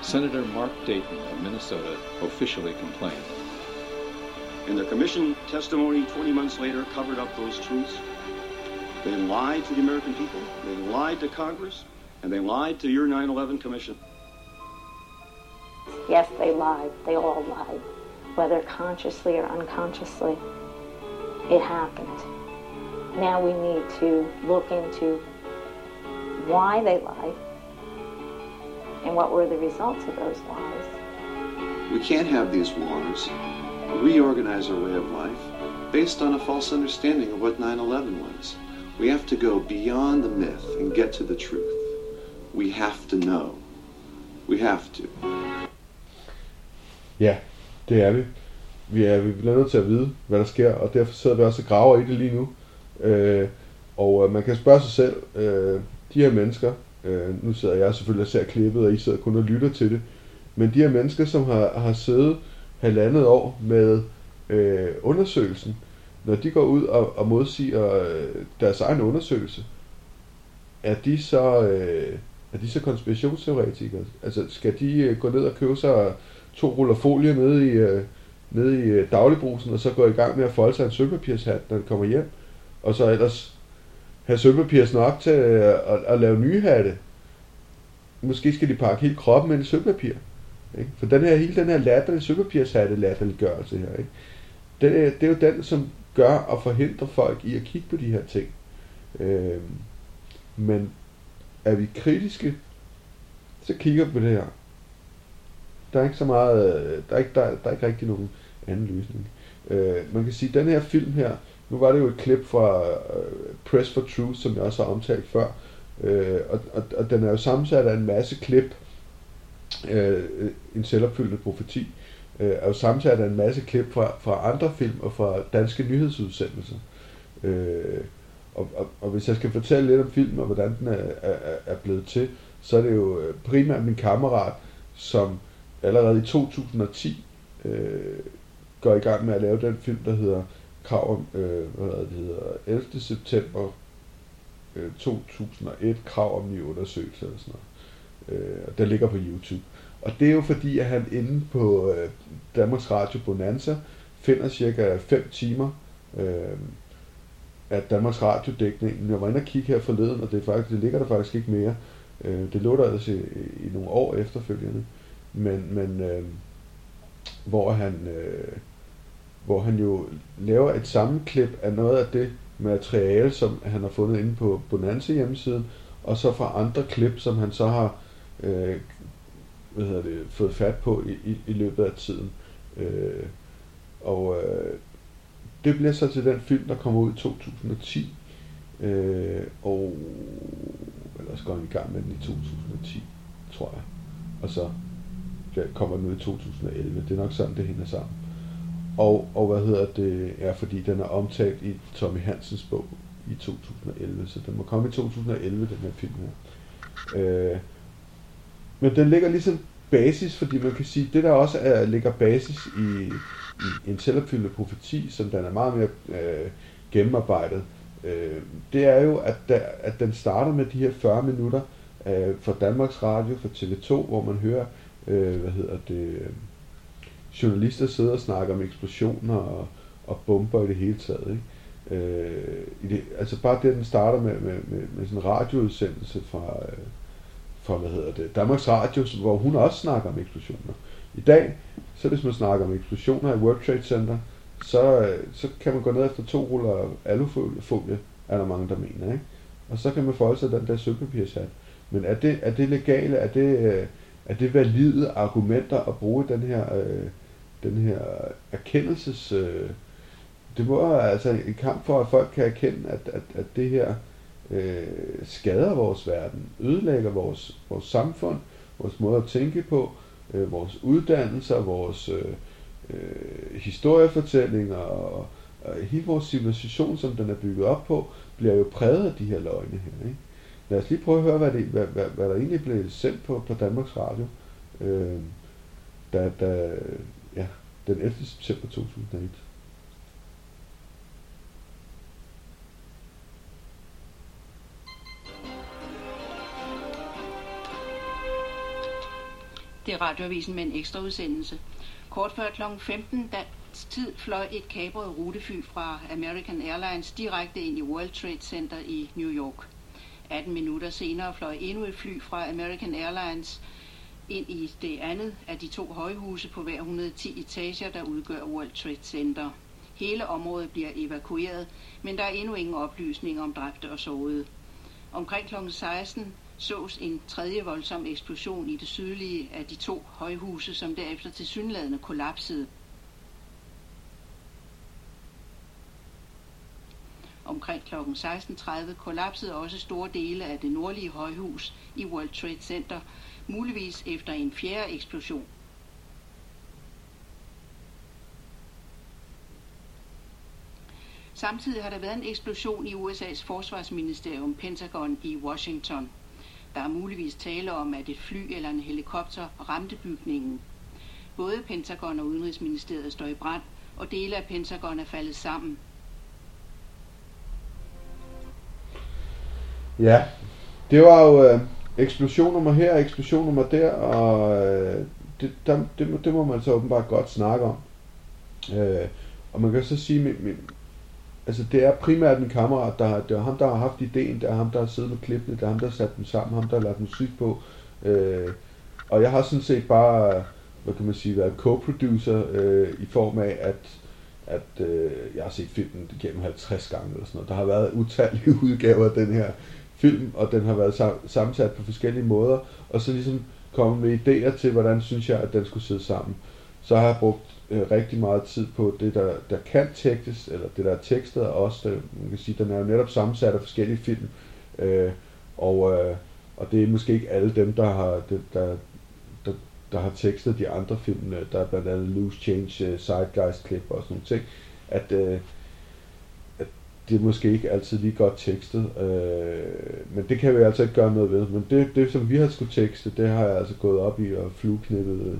Senator Mark Dayton of Minnesota officially complained. And the commission testimony 20 months later covered up those truths they lied to the American people, they lied to Congress, and they lied to your 9 11 Commission. Yes, they lied. They all lied, whether consciously or unconsciously. It happened. Now we need to look into why they lied and what were the results of those lies. We can't have these wars, reorganize our way of life based on a false understanding of what 9 11 was. We have to go beyond the myth and get to the truth. We have to know. We have to. Ja, det er vi. Vi er, vi bliver nødt til at vide, hvad der sker, og derfor sidder vi også og graver i det lige nu. Øh, og øh, man kan spørge sig selv, øh, de her mennesker, øh, nu sidder jeg selvfølgelig og ser klippet, og I sidder kun og lytter til det, men de her mennesker, som har, har siddet halvandet år med øh, undersøgelsen, når de går ud og, og modsiger øh, deres egen undersøgelse, er de så, øh, er de så konspirationsteoretikere? Altså, skal de øh, gå ned og købe sig to ruller folie nede i, øh, nede i øh, dagligbrusen, og så gå i gang med at folde sig en sølvpapirshat, når de kommer hjem, og så ellers have sølvpapirs nok til øh, at, at lave nye hatte? Måske skal de pakke hele kroppen ind i sølvpapir. Ikke? For den her, hele den her latterlige sølvpapirshatte latterliggørelse her, ikke? Det, det er jo den, som gør og forhindrer folk i at kigge på de her ting. Øh, men er vi kritiske, så kigger vi på det her. der er ikke så meget, der er ikke, der, der er ikke rigtig nogen anden løsning. Øh, man kan sige, at den her film her, nu var det jo et klip fra uh, Press for Truth, som jeg også har omtalt før, øh, og, og, og den er jo sammensat af en masse klip, øh, øh en selvopfyldende profeti, øh, er jo sammensat af en masse klip fra, fra andre film og fra danske nyhedsudsendelser. Øh, og, og, og hvis jeg skal fortælle lidt om filmen og hvordan den er, er, er blevet til, så er det jo øh, primært min kammerat, som allerede i 2010 øh, går i gang med at lave den film, der hedder Krav om, øh, hvad hedder det hedder, 11. september øh, 2001, Krav om ny undersøgelse og sådan noget. Øh, og den ligger på YouTube. Og det er jo fordi, at han inde på øh, Danmarks Radio Bonanza finder cirka 5 timer øh, af Danmarks Radio-dækningen. Jeg var inde og kigge her forleden, og det, er faktisk, det ligger der faktisk ikke mere. Øh, det lå der altså i, i nogle år efterfølgende. Men, men øh, hvor han øh, hvor han jo laver et sammenklip af noget af det materiale, som han har fundet inde på Bonanza hjemmesiden, og så fra andre klip, som han så har øh, hvad hedder det, fået fat på i, i, i løbet af tiden. Øh, og øh, det bliver så til den film, der kommer ud i 2010. Øh, og ellers går han i gang med den i 2010, tror jeg. Og så kommer den ud i 2011. Det er nok sådan, det hænger sammen. Og, og hvad hedder det, er fordi den er omtalt i Tommy Hansens bog i 2011, så den må komme i 2011, den her film her. Øh, men den ligger ligesom basis, fordi man kan sige, det der også er, ligger basis i, i en selvopfyldende profeti, som den er meget mere øh, gennemarbejdet, øh, det er jo, at, der, at den starter med de her 40 minutter øh, fra Danmarks Radio, fra TV2, hvor man hører, øh, hvad hedder det, journalister sidder og snakker om eksplosioner og, og bomber i det hele taget. Ikke? Øh, i det, altså bare det, den starter med, med, med, med sådan en radioudsendelse fra, øh, for, hvad hedder det, Danmarks Radio, hvor hun også snakker om eksplosioner. I dag, så hvis man snakker om eksplosioner i World Trade Center, så, øh, så kan man gå ned efter to ruller alufolie, er der mange, der mener. Ikke? Og så kan man folde sig den der sølvpapirshat. Men er det, er det legale, er det, øh, er det valide argumenter at bruge den her øh, den her erkendelses... Øh, det må altså en kamp for, at folk kan erkende, at, at, at det her øh, skader vores verden, ødelægger vores, vores samfund, vores måde at tænke på, øh, vores uddannelser, vores øh, øh, historiefortællinger og, og hele vores civilisation, som den er bygget op på, bliver jo præget af de her løgne her. Ikke? Lad os lige prøve at høre, hvad, det, hvad, hvad, hvad der egentlig blev sendt på, på Danmarks Radio, øh, da, da, ja, den 11. september 2001. Det er radioavisen med en ekstra udsendelse. Kort før kl. 15 dansk tid fløj et kabret rutefly fra American Airlines direkte ind i World Trade Center i New York. 18 minutter senere fløj endnu et fly fra American Airlines ind i det andet af de to højhuse på hver 110 etager, der udgør World Trade Center. Hele området bliver evakueret, men der er endnu ingen oplysning om dræbte og sårede. Omkring kl. 16 sås en tredje voldsom eksplosion i det sydlige af de to højhuse, som derefter til synladende kollapsede. Omkring kl. 16.30 kollapsede også store dele af det nordlige højhus i World Trade Center, muligvis efter en fjerde eksplosion. Samtidig har der været en eksplosion i USA's forsvarsministerium Pentagon i Washington. Der er muligvis tale om, at et fly eller en helikopter ramte bygningen. Både Pentagon og Udenrigsministeriet står i brand, og dele af Pentagon er faldet sammen. Ja, det var jo øh, eksplosion nummer her, eksplosion nummer der, og øh, det, der, det, det må man så åbenbart godt snakke om. Øh, og man kan så sige, min, min, altså det er primært min kammerat, der, det er ham, der har haft ideen, det er ham, der har siddet med klippene, det er ham, der har sat dem sammen, ham, der har lagt musik på. Øh, og jeg har sådan set bare, hvad kan man sige, været co-producer øh, i form af, at at øh, jeg har set filmen gennem 50 gange eller sådan noget. Der har været utallige udgaver af den her film, og den har været sammensat på forskellige måder, og så ligesom kommet med idéer til, hvordan synes jeg, at den skulle sidde sammen. Så har jeg brugt øh, rigtig meget tid på det, der, der kan tekstes, eller det, der er tekstet, og også, der, man kan sige, den er jo netop sammensat af forskellige film, øh, og, øh, og det er måske ikke alle dem, der har, det, der, der, der har tekstet de andre film, der er blandt andet Loose Change, uh, Zeitgeist klip og sådan nogle ting, at, øh, at det er måske ikke altid lige godt tekstet, øh, men det kan vi altså ikke gøre noget ved. Men det, det som vi har skulle tekste, det har jeg altså gået op i og flueknippet øh,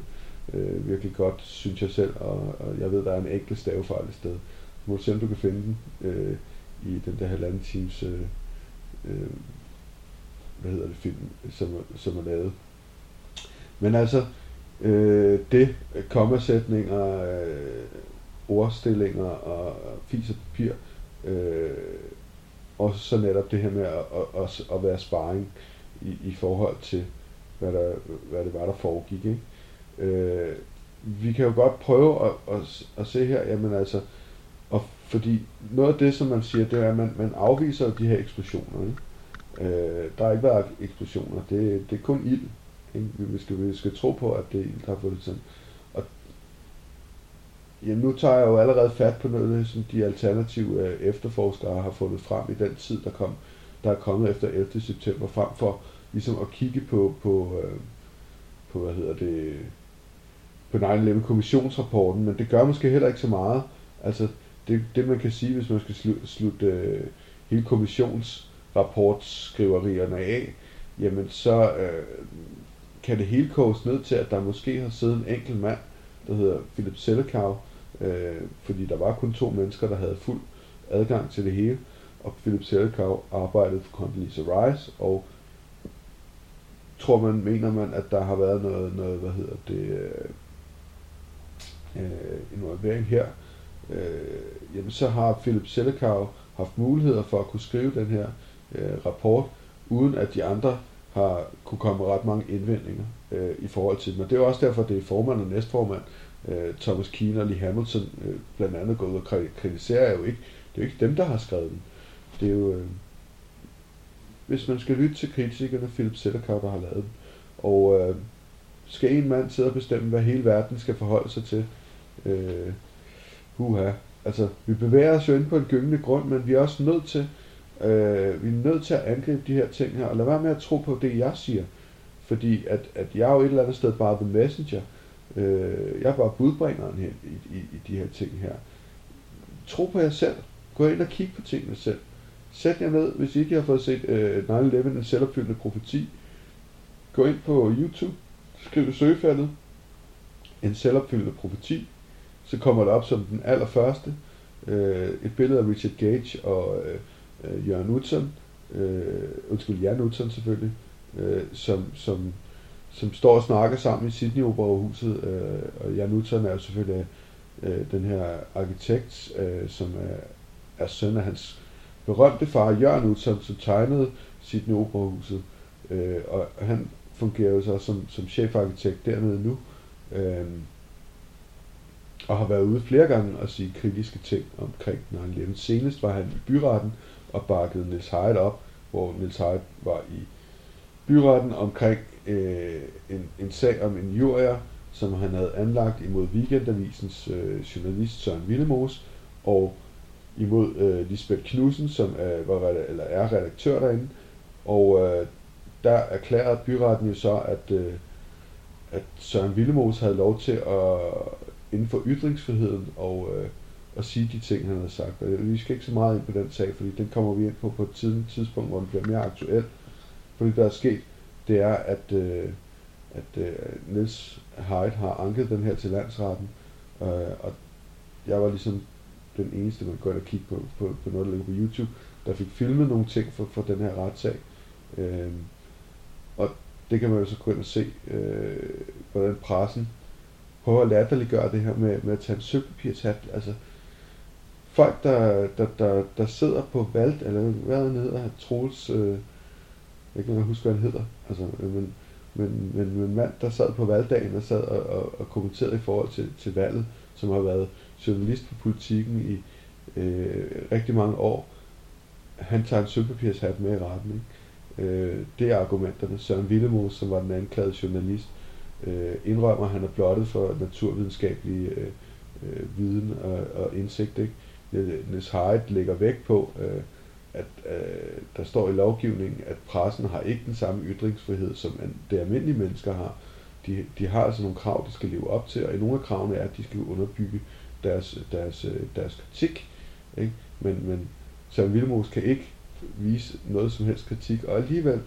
øh, virkelig godt, synes jeg selv, og, og jeg ved, der er en enkelt stavefejl et sted. Så må du se, om du kan finde den øh, i den der halvanden times, øh, øh, hvad hedder det, film, som, som er lavet. Men altså, øh, det, kommasætninger, øh, ordstillinger og fis og papir, øh, og så netop det her med at, at, at, at være sparring i, i forhold til, hvad, der, hvad det var, der foregik. Ikke? Øh, vi kan jo godt prøve at, at, at se her, jamen altså, og fordi noget af det, som man siger, det er, at man, man afviser de her eksplosioner. Ikke? Øh, der har ikke været eksplosioner, det, det er kun ild. Ikke? Vi, skal, vi skal tro på, at det er ild, der har fået det sådan. Og jamen, nu tager jeg jo allerede fat på noget, som de alternative øh, efterforskere har fundet frem i den tid, der kom der er kommet efter 11. september, frem for ligesom at kigge på, på, øh, på hvad hedder det, på 9-11 kommissionsrapporten, men det gør måske heller ikke så meget. Altså, det, det man kan sige, hvis man skal slutte, slutte øh, hele kommissionsrapportskriverierne af, jamen så øh, kan det hele koges ned til, at der måske har siddet en enkelt mand, der hedder Philip Sellekow, øh, fordi der var kun to mennesker, der havde fuld adgang til det hele, og Philip Sellekow arbejdede for Condoleezza Rice, og tror man, mener man, at der har været noget, noget hvad hedder det, øh, øh, involvering her, øh, jamen så har Philip Sellekow haft muligheder for at kunne skrive den her øh, rapport, uden at de andre har kunne komme ret mange indvendinger øh, i forhold til dem. Og det er også derfor, det er formand og næstformand, øh, Thomas Keane og Lee Hamilton, øh, blandt andet gået og kritiserer jo ikke. Det er jo ikke dem, der har skrevet den. Det er jo, øh, hvis man skal lytte til kritikerne, Philip Sellekow, der har lavet den. Og øh, skal en mand sidde og bestemme, hvad hele verden skal forholde sig til, Øh, huha. Altså, vi bevæger os jo ind på en gyngende grund, men vi er også nødt til, øh, vi er nødt til at angribe de her ting her, og lad være med at tro på det, jeg siger. Fordi at, at jeg er jo et eller andet sted bare the messenger. Øh, jeg er bare budbringeren her, i, i, i de her ting her. Tro på jer selv. Gå ind og kig på tingene selv. Sæt jer ned, hvis I ikke har fået set øh, 9-11, en selvopfyldende profeti. Gå ind på YouTube, skriv i søgefeltet, en selvopfyldende profeti, så kommer det op som den allerførste, øh, et billede af Richard Gage og øh, øh, Jørgen Utzon, øh, undskyld, Jan Utzon selvfølgelig, øh, som, som, som står og snakker sammen i Sydney Operahuset, øh, og Jan Utzon er jo selvfølgelig øh, den her arkitekt, øh, som er, er søn af hans berømte far, Jørgen Utzon, som tegnede Sydney Operahuset, øh, og han fungerer jo så som, som chefarkitekt dernede nu, øh, og har været ude flere gange og sige kritiske ting omkring 9-11. Senest var han i byretten og bakkede Nils Heidt op, hvor Nils Heidt var i byretten omkring øh, en, en sag om en jurier, som han havde anlagt imod Weekendavisens øh, journalist Søren Willemose, og imod øh, Lisbeth Knudsen, som øh, var, eller er redaktør derinde. Og øh, der erklærede byretten jo så, at, øh, at Søren Willemose havde lov til at inden for ytringsfriheden og, øh, at sige de ting, han har sagt. Og vi skal ikke så meget ind på den sag, fordi den kommer vi ind på på et tidligt tidspunkt, hvor den bliver mere aktuel. Fordi der er sket, det er, at, øh, at øh, Niels Hyde har anket den her til landsretten, øh, og jeg var ligesom den eneste, man går ind og kigge på, på, på noget, der ligger på YouTube, der fik filmet nogle ting for, for den her retssag. Øh, og det kan man jo så gå ind og se, øh, hvordan pressen prøver at latterliggøre det her med, med at tage en sølvpapirshat. Altså, folk, der, der, der, der sidder på valg, eller hvad han hedder, Troels, øh, jeg kan ikke huske, hvad han hedder, altså, men, men, men, en mand, der sad på valgdagen og sad og, og, og kommenterede i forhold til, til valget, som har været journalist på politikken i øh, rigtig mange år, han tager en sølvpapirshat med i retten. Øh, det er argumenterne. Søren Willemus, som var den anklagede journalist, øh, Øh, indrømmer, at han er blottet for naturvidenskabelig øh, øh, viden og, og indsigt. Ikke? Niels Haidt lægger vægt på, øh, at øh, der står i lovgivningen, at pressen har ikke den samme ytringsfrihed, som det almindelige mennesker har. De, de har altså nogle krav, de skal leve op til, og i nogle af kravene er, at de skal underbygge deres, deres, øh, deres kritik. Ikke? Men, men Søren Vilmos kan ikke vise noget som helst kritik, og alligevel,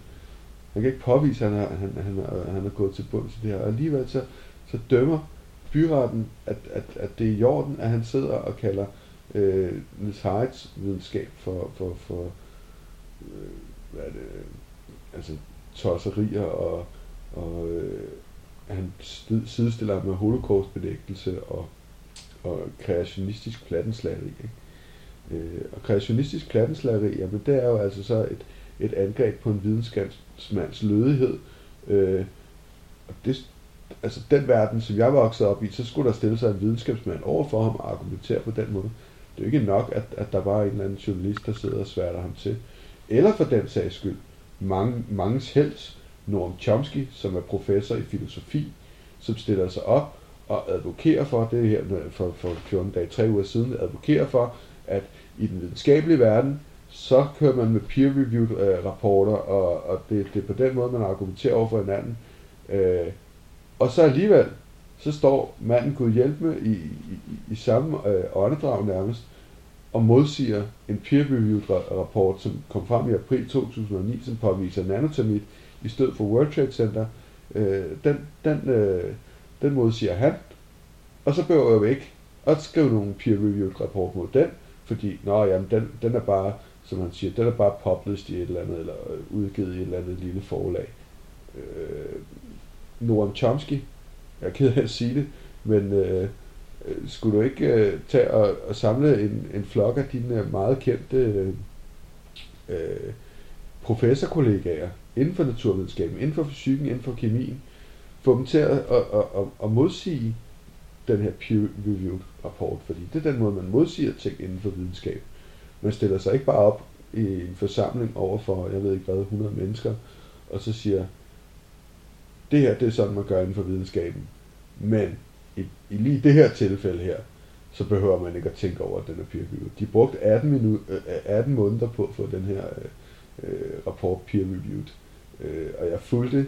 han kan ikke påvise, at han har, han, han, han, han er gået til bunds i det her, og alligevel så, så dømmer byretten, at, at, at det er i orden, at han sidder og kalder øh, Niels Heids videnskab for, for, for øh, hvad er det, altså tosserier og, og øh, han sidestiller med holocaustbenægtelse og, og kreationistisk plattenslageri. Ikke? Øh, og kreationistisk plattenslageri, jamen det er jo altså så et, et angreb på en videnskabsmands lødighed. Øh, og det, altså den verden, som jeg voksede op i, så skulle der stille sig en videnskabsmand over for ham og argumentere på den måde. Det er jo ikke nok, at, at der var en eller anden journalist, der sidder og sværter ham til. Eller for den sags skyld, mange, mangens hels, Noam Chomsky, som er professor i filosofi, som stiller sig op og advokerer for, det her for, for 14 dage, 3 uger siden, advokerer for, at i den videnskabelige verden, så kører man med peer-reviewed øh, rapporter, og, og det, det er på den måde, man argumenterer over for hinanden. Øh, og så alligevel, så står manden Gud hjælpe med i, i, i samme øh, åndedrag nærmest, og modsiger en peer-reviewed rapport, som kom frem i april 2009, som påviser nanotermit i stedet for World Trade Center. Øh, den, den, øh, den modsiger han, og så behøver jeg jo ikke at skrive nogen peer-reviewed rapport mod den, fordi, nå, jamen, den, den er bare, som han siger, den er bare published i et eller andet, eller øh, udgivet i et eller andet lille forlag. Øh, Noam Chomsky, jeg er ked af at sige det, men øh, øh skulle du ikke øh, tage og, og samle en, en flok af dine meget kendte øh, øh, professorkollegaer inden for naturvidenskaben, inden for fysikken, inden for kemien, få dem til at, at, at, at, at modsige den her peer-reviewed rapport, fordi det er den måde, man modsiger ting inden for videnskab. Man stiller sig ikke bare op i en forsamling over for, jeg ved ikke hvad, 100 mennesker, og så siger, det her, det er sådan, man gør inden for videnskaben. Men i, i lige det her tilfælde her, så behøver man ikke at tænke over, at den er peer-reviewed. De brugte 18, minu, øh, 18 måneder på at få den her øh, øh, rapport peer-reviewed. Øh, og jeg fulgte,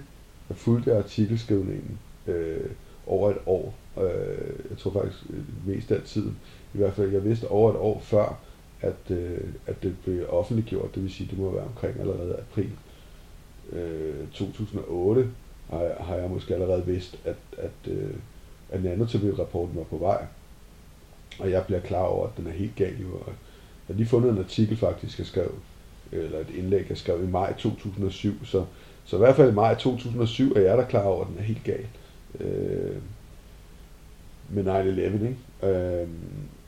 jeg fulgte artikelskrivningen øh, over et år. Øh, jeg tror faktisk øh, mest af tiden. I hvert fald, jeg vidste over et år før, at, øh, at det blev offentliggjort. Det vil sige, det må være omkring allerede april øh, 2008, har jeg, har jeg måske allerede vidst, at, at, øh, at nanoteori-rapporten var på vej. Og jeg bliver klar over, at den er helt gal. Jo. Jeg har lige fundet en artikel faktisk, jeg skrev, eller et indlæg, jeg skrev i maj 2007, så, så i hvert fald i maj 2007 er jeg der klar over, at den er helt gal. Øh, med 9-11, ikke? Øh,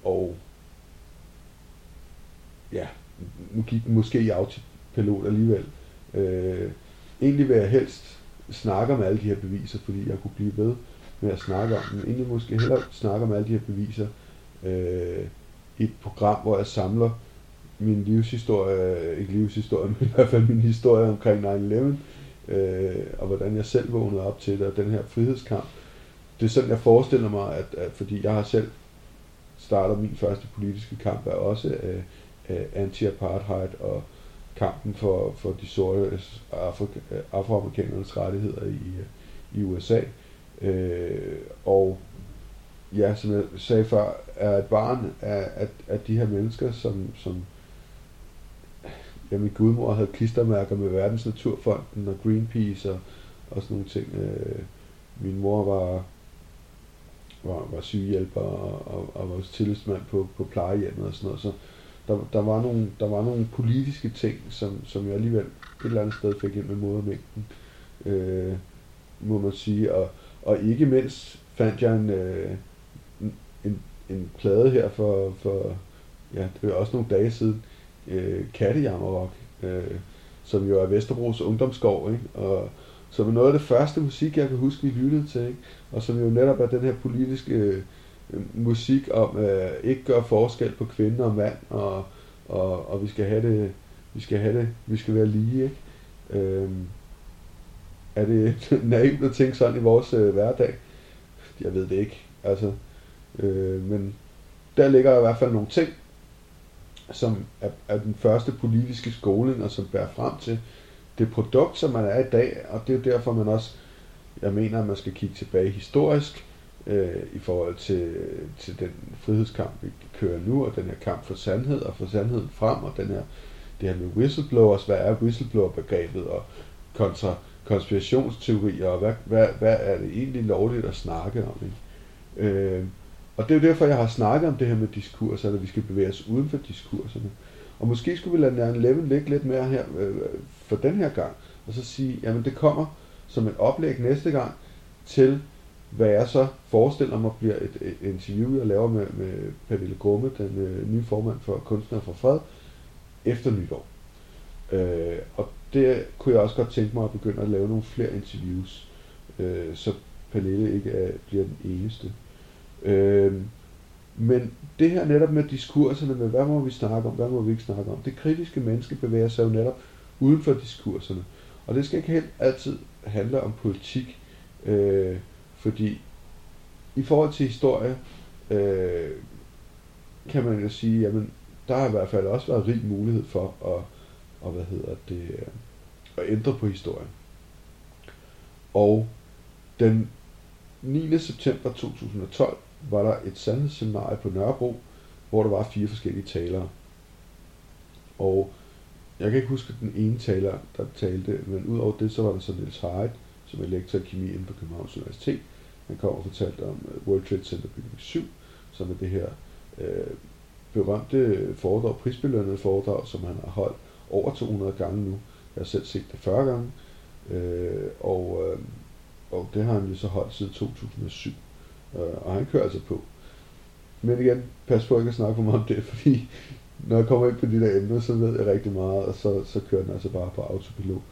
og ja, nu gik den måske i autopilot alligevel. Øh, egentlig vil jeg helst snakke om alle de her beviser, fordi jeg kunne blive ved med at snakke om dem. Egentlig måske hellere snakke om alle de her beviser øh, i et program, hvor jeg samler min livshistorie, ikke livshistorie, men i hvert fald min historie omkring 9-11, øh, og hvordan jeg selv vågnede op til det, og den her frihedskamp. Det er sådan, jeg forestiller mig, at, at fordi jeg har selv starter min første politiske kamp, er også øh, Øh, anti-apartheid og kampen for, for de sorte Afrika, øh, rettigheder i, øh, i USA. Øh, og ja, som jeg sagde før, er et barn af, af, af de her mennesker, som, som ja, min gudmor havde klistermærker med Verdens Naturfonden og Greenpeace og, og sådan nogle ting. Øh, min mor var, var, var sygehjælper og, og, og var også tillidsmand på, på plejehjemmet og sådan noget. Så der, der, var nogle, der var nogle politiske ting, som, som jeg alligevel et eller andet sted fik ind med modermængden, øh, må man sige. Og, og ikke mindst fandt jeg en, øh, en, en plade her for, for ja, det var også nogle dage siden, øh, Kattejammerrock, øh, som jo er Vesterbros ungdomsgård, ikke? og som er noget af det første musik, jeg kan huske, vi lyttede til, ikke? og som jo netop er den her politiske øh, musik om øh, ikke gøre forskel på kvinde og mand, og, og, og vi skal have det, vi skal have det, vi skal være lige, ikke? Øh, er det naivt at tænke sådan i vores øh, hverdag? Jeg ved det ikke. Altså, øh, men der ligger i hvert fald nogle ting, som er, er den første politiske skoling, og som bærer frem til det produkt, som man er i dag, og det er derfor, man også, jeg mener, at man skal kigge tilbage historisk, øh, i forhold til, til den frihedskamp, vi kører nu, og den her kamp for sandhed, og for sandheden frem, og den her, det her med whistleblowers, hvad er whistleblower-begrebet, og kontra konspirationsteorier, og hvad, hvad, hvad er det egentlig lovligt at snakke om, ikke? Øh, og det er jo derfor, jeg har snakket om det her med diskurser, at vi skal bevæge os uden for diskurserne. Og måske skulle vi lade Nærmere Leven ligge lidt mere her øh, for den her gang, og så sige, jamen det kommer som et oplæg næste gang til, hvad jeg så forestiller mig bliver et, et interview, jeg laver med, med Pernille Grumme, den øh, nye formand for Kunstner for Fred, efter nytår. Øh, og det kunne jeg også godt tænke mig at begynde at lave nogle flere interviews, øh, så Pernille ikke er, bliver den eneste. Øh, men det her netop med diskurserne, med hvad må vi snakke om, hvad må vi ikke snakke om, det kritiske menneske bevæger sig jo netop uden for diskurserne. Og det skal ikke helt altid handle om politik, øh, fordi i forhold til historie, øh, kan man jo sige, jamen, der har i hvert fald også været rig mulighed for at, og hvad hedder det, øh, at ændre på historien. Og den 9. september 2012 var der et sandhedsseminar på Nørrebro, hvor der var fire forskellige talere. Og jeg kan ikke huske den ene taler, der talte, men udover det, så var der så Niels Harrit, som er lektor i kemi inde på Københavns Universitet. Han kom og fortalte om øh, World Trade Center bygning 7, som er det her øh, berømte foredrag, prisbelønnede foredrag, som han har holdt over 200 gange nu. Jeg har selv set det 40 gange, øh, og, øh, og det har han jo så holdt siden 2007. Øh, og han kører altså på. Men igen, pas på ikke at snakke for meget om det, fordi når jeg kommer ind på de der emner, så ved jeg rigtig meget, og så, så kører den altså bare på autopilot.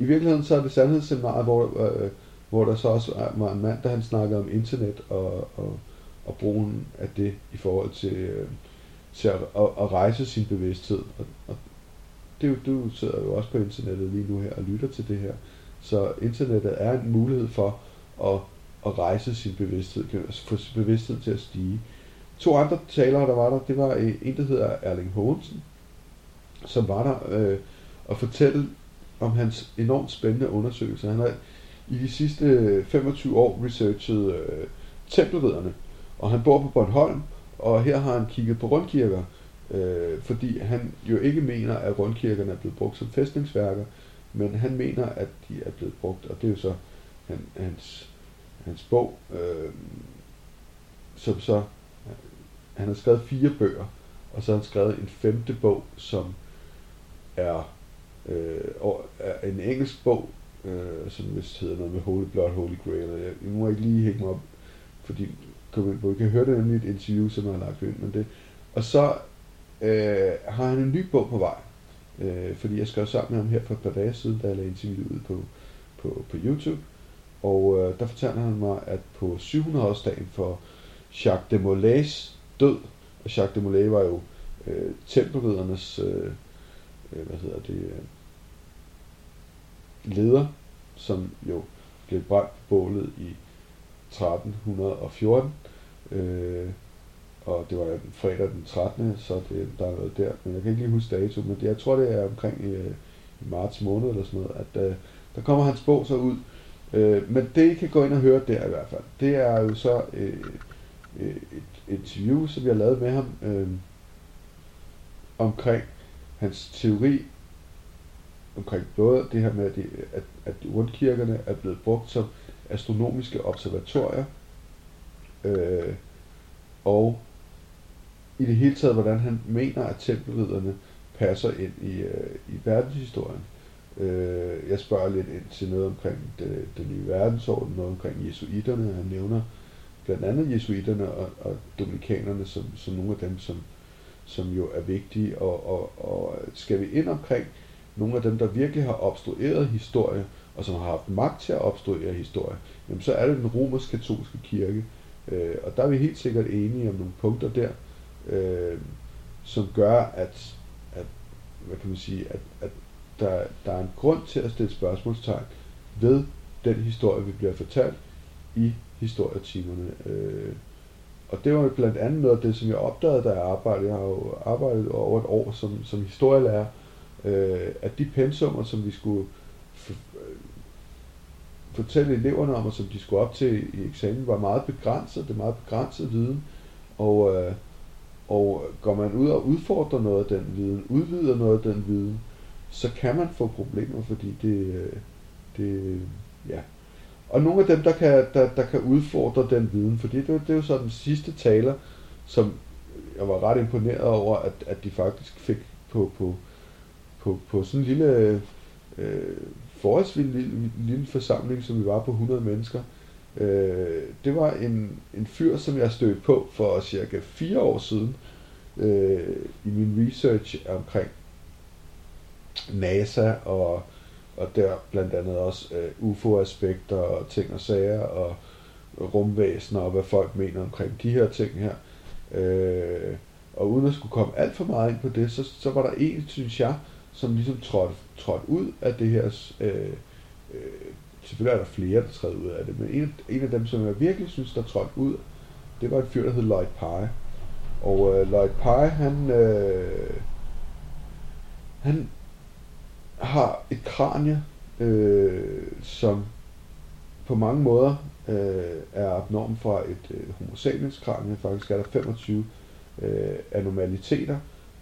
I virkeligheden så er det sandhedsseminar, hvor, øh, hvor der så også var en mand, der han snakkede om internet og, og, og brugen af det i forhold til, øh, til at, at, at rejse sin bevidsthed. Og, og det, du sidder jo også på internettet lige nu her og lytter til det her. Så internettet er en mulighed for at, at rejse sin bevidsthed, altså få sin bevidsthed til at stige. To andre talere, der var der, det var øh, en, der hedder Erling Hågensen, som var der øh, og fortælle om hans enormt spændende undersøgelser. Han har i de sidste 25 år researchet øh, tempelridderne, og han bor på Bornholm, og her har han kigget på rundkirker, øh, fordi han jo ikke mener, at rundkirkerne er blevet brugt som fæstningsværker, men han mener, at de er blevet brugt, og det er jo så han, hans, hans bog, øh, som så, øh, han har skrevet fire bøger, og så har han skrevet en femte bog, som er, øh, og øh, en engelsk bog, øh, som vist hedder noget med Holy Blood, Holy Grail, og jeg, jeg må ikke lige hænge mig op, fordi kom ind på, I kan høre det nemlig et interview, som jeg har lagt ind, men det, og så øh, har han en ny bog på vej. Øh, fordi jeg skrev sammen med ham her for et par dage siden, da jeg lagde interviewet på, på, på YouTube. Og øh, der fortalte han mig, at på 700-årsdagen for Jacques de Molay's død, og Jacques de Molay var jo øh, tempelriddernes, øh, øh, hvad hedder det, øh, leder, som jo blev brændt på bålet i 1314. Øh, og det var fredag den 13. så det, der er noget der, men jeg kan ikke lige huske dato, men det, jeg tror det er omkring i, i marts måned eller sådan noget, at øh, der kommer hans bog så ud. Øh, men det I kan gå ind og høre der i hvert fald, det er jo så øh, et, et interview, som jeg har lavet med ham øh, omkring hans teori omkring både det her med, at, de, at, at rundkirkerne er blevet brugt som astronomiske observatorier, øh, og i det hele taget, hvordan han mener, at tempelridderne passer ind i, øh, i verdenshistorien. Øh, jeg spørger lidt ind til noget omkring det, det nye verdensorden, noget omkring jesuiterne. Han nævner blandt andet jesuiterne og, og dominikanerne som, som nogle af dem, som, som jo er vigtige. Og, og, og skal vi ind omkring nogle af dem, der virkelig har obstrueret historie, og som har haft magt til at obstruere historie, jamen så er det den romersk-katolske kirke. Øh, og der er vi helt sikkert enige om nogle punkter der, øh, som gør, at, at hvad kan man sige, at, at der, der er en grund til at stille spørgsmålstegn ved den historie, vi bliver fortalt i historietimerne. Øh, og det var blandt andet noget af det, som jeg opdagede, da jeg arbejdede. Jeg har jo arbejdet over et år som, som historielærer, øh, at de pensummer, som vi skulle øh, fortælle eleverne om, og som de skulle op til i eksamen, var meget begrænset. Det er meget begrænset viden. Og, øh, og går man ud og udfordrer noget af den viden, udvider noget af den viden, så kan man få problemer, fordi det, øh, det ja. Og nogle af dem, der kan, der, der kan udfordre den viden, fordi det, det er jo så den sidste taler, som jeg var ret imponeret over, at, at de faktisk fik på, på, på, på sådan en lille øh, forholdsvis lille, lille forsamling, som vi var på 100 mennesker. Øh, det var en, en fyr, som jeg stødte på for cirka fire år siden øh, i min research omkring NASA og, og der blandt andet også øh, UFO-aspekter og ting og sager og rumvæsener og hvad folk mener omkring de her ting her. Øh, og uden at skulle komme alt for meget ind på det, så, så var der en, synes jeg, som ligesom trådte, trådte ud af det her, øh, øh, selvfølgelig er der flere, der træder ud af det, men en, en af dem, som jeg virkelig synes, der trådte ud, det var en fyr, der hed Lloyd Pye. Og øh, Lloyd Pye, han, øh, han har et kranie, øh, som på mange måder øh, er abnorm fra et øh, homo sapiens kranie. Faktisk er der 25 øh, anormaliteter,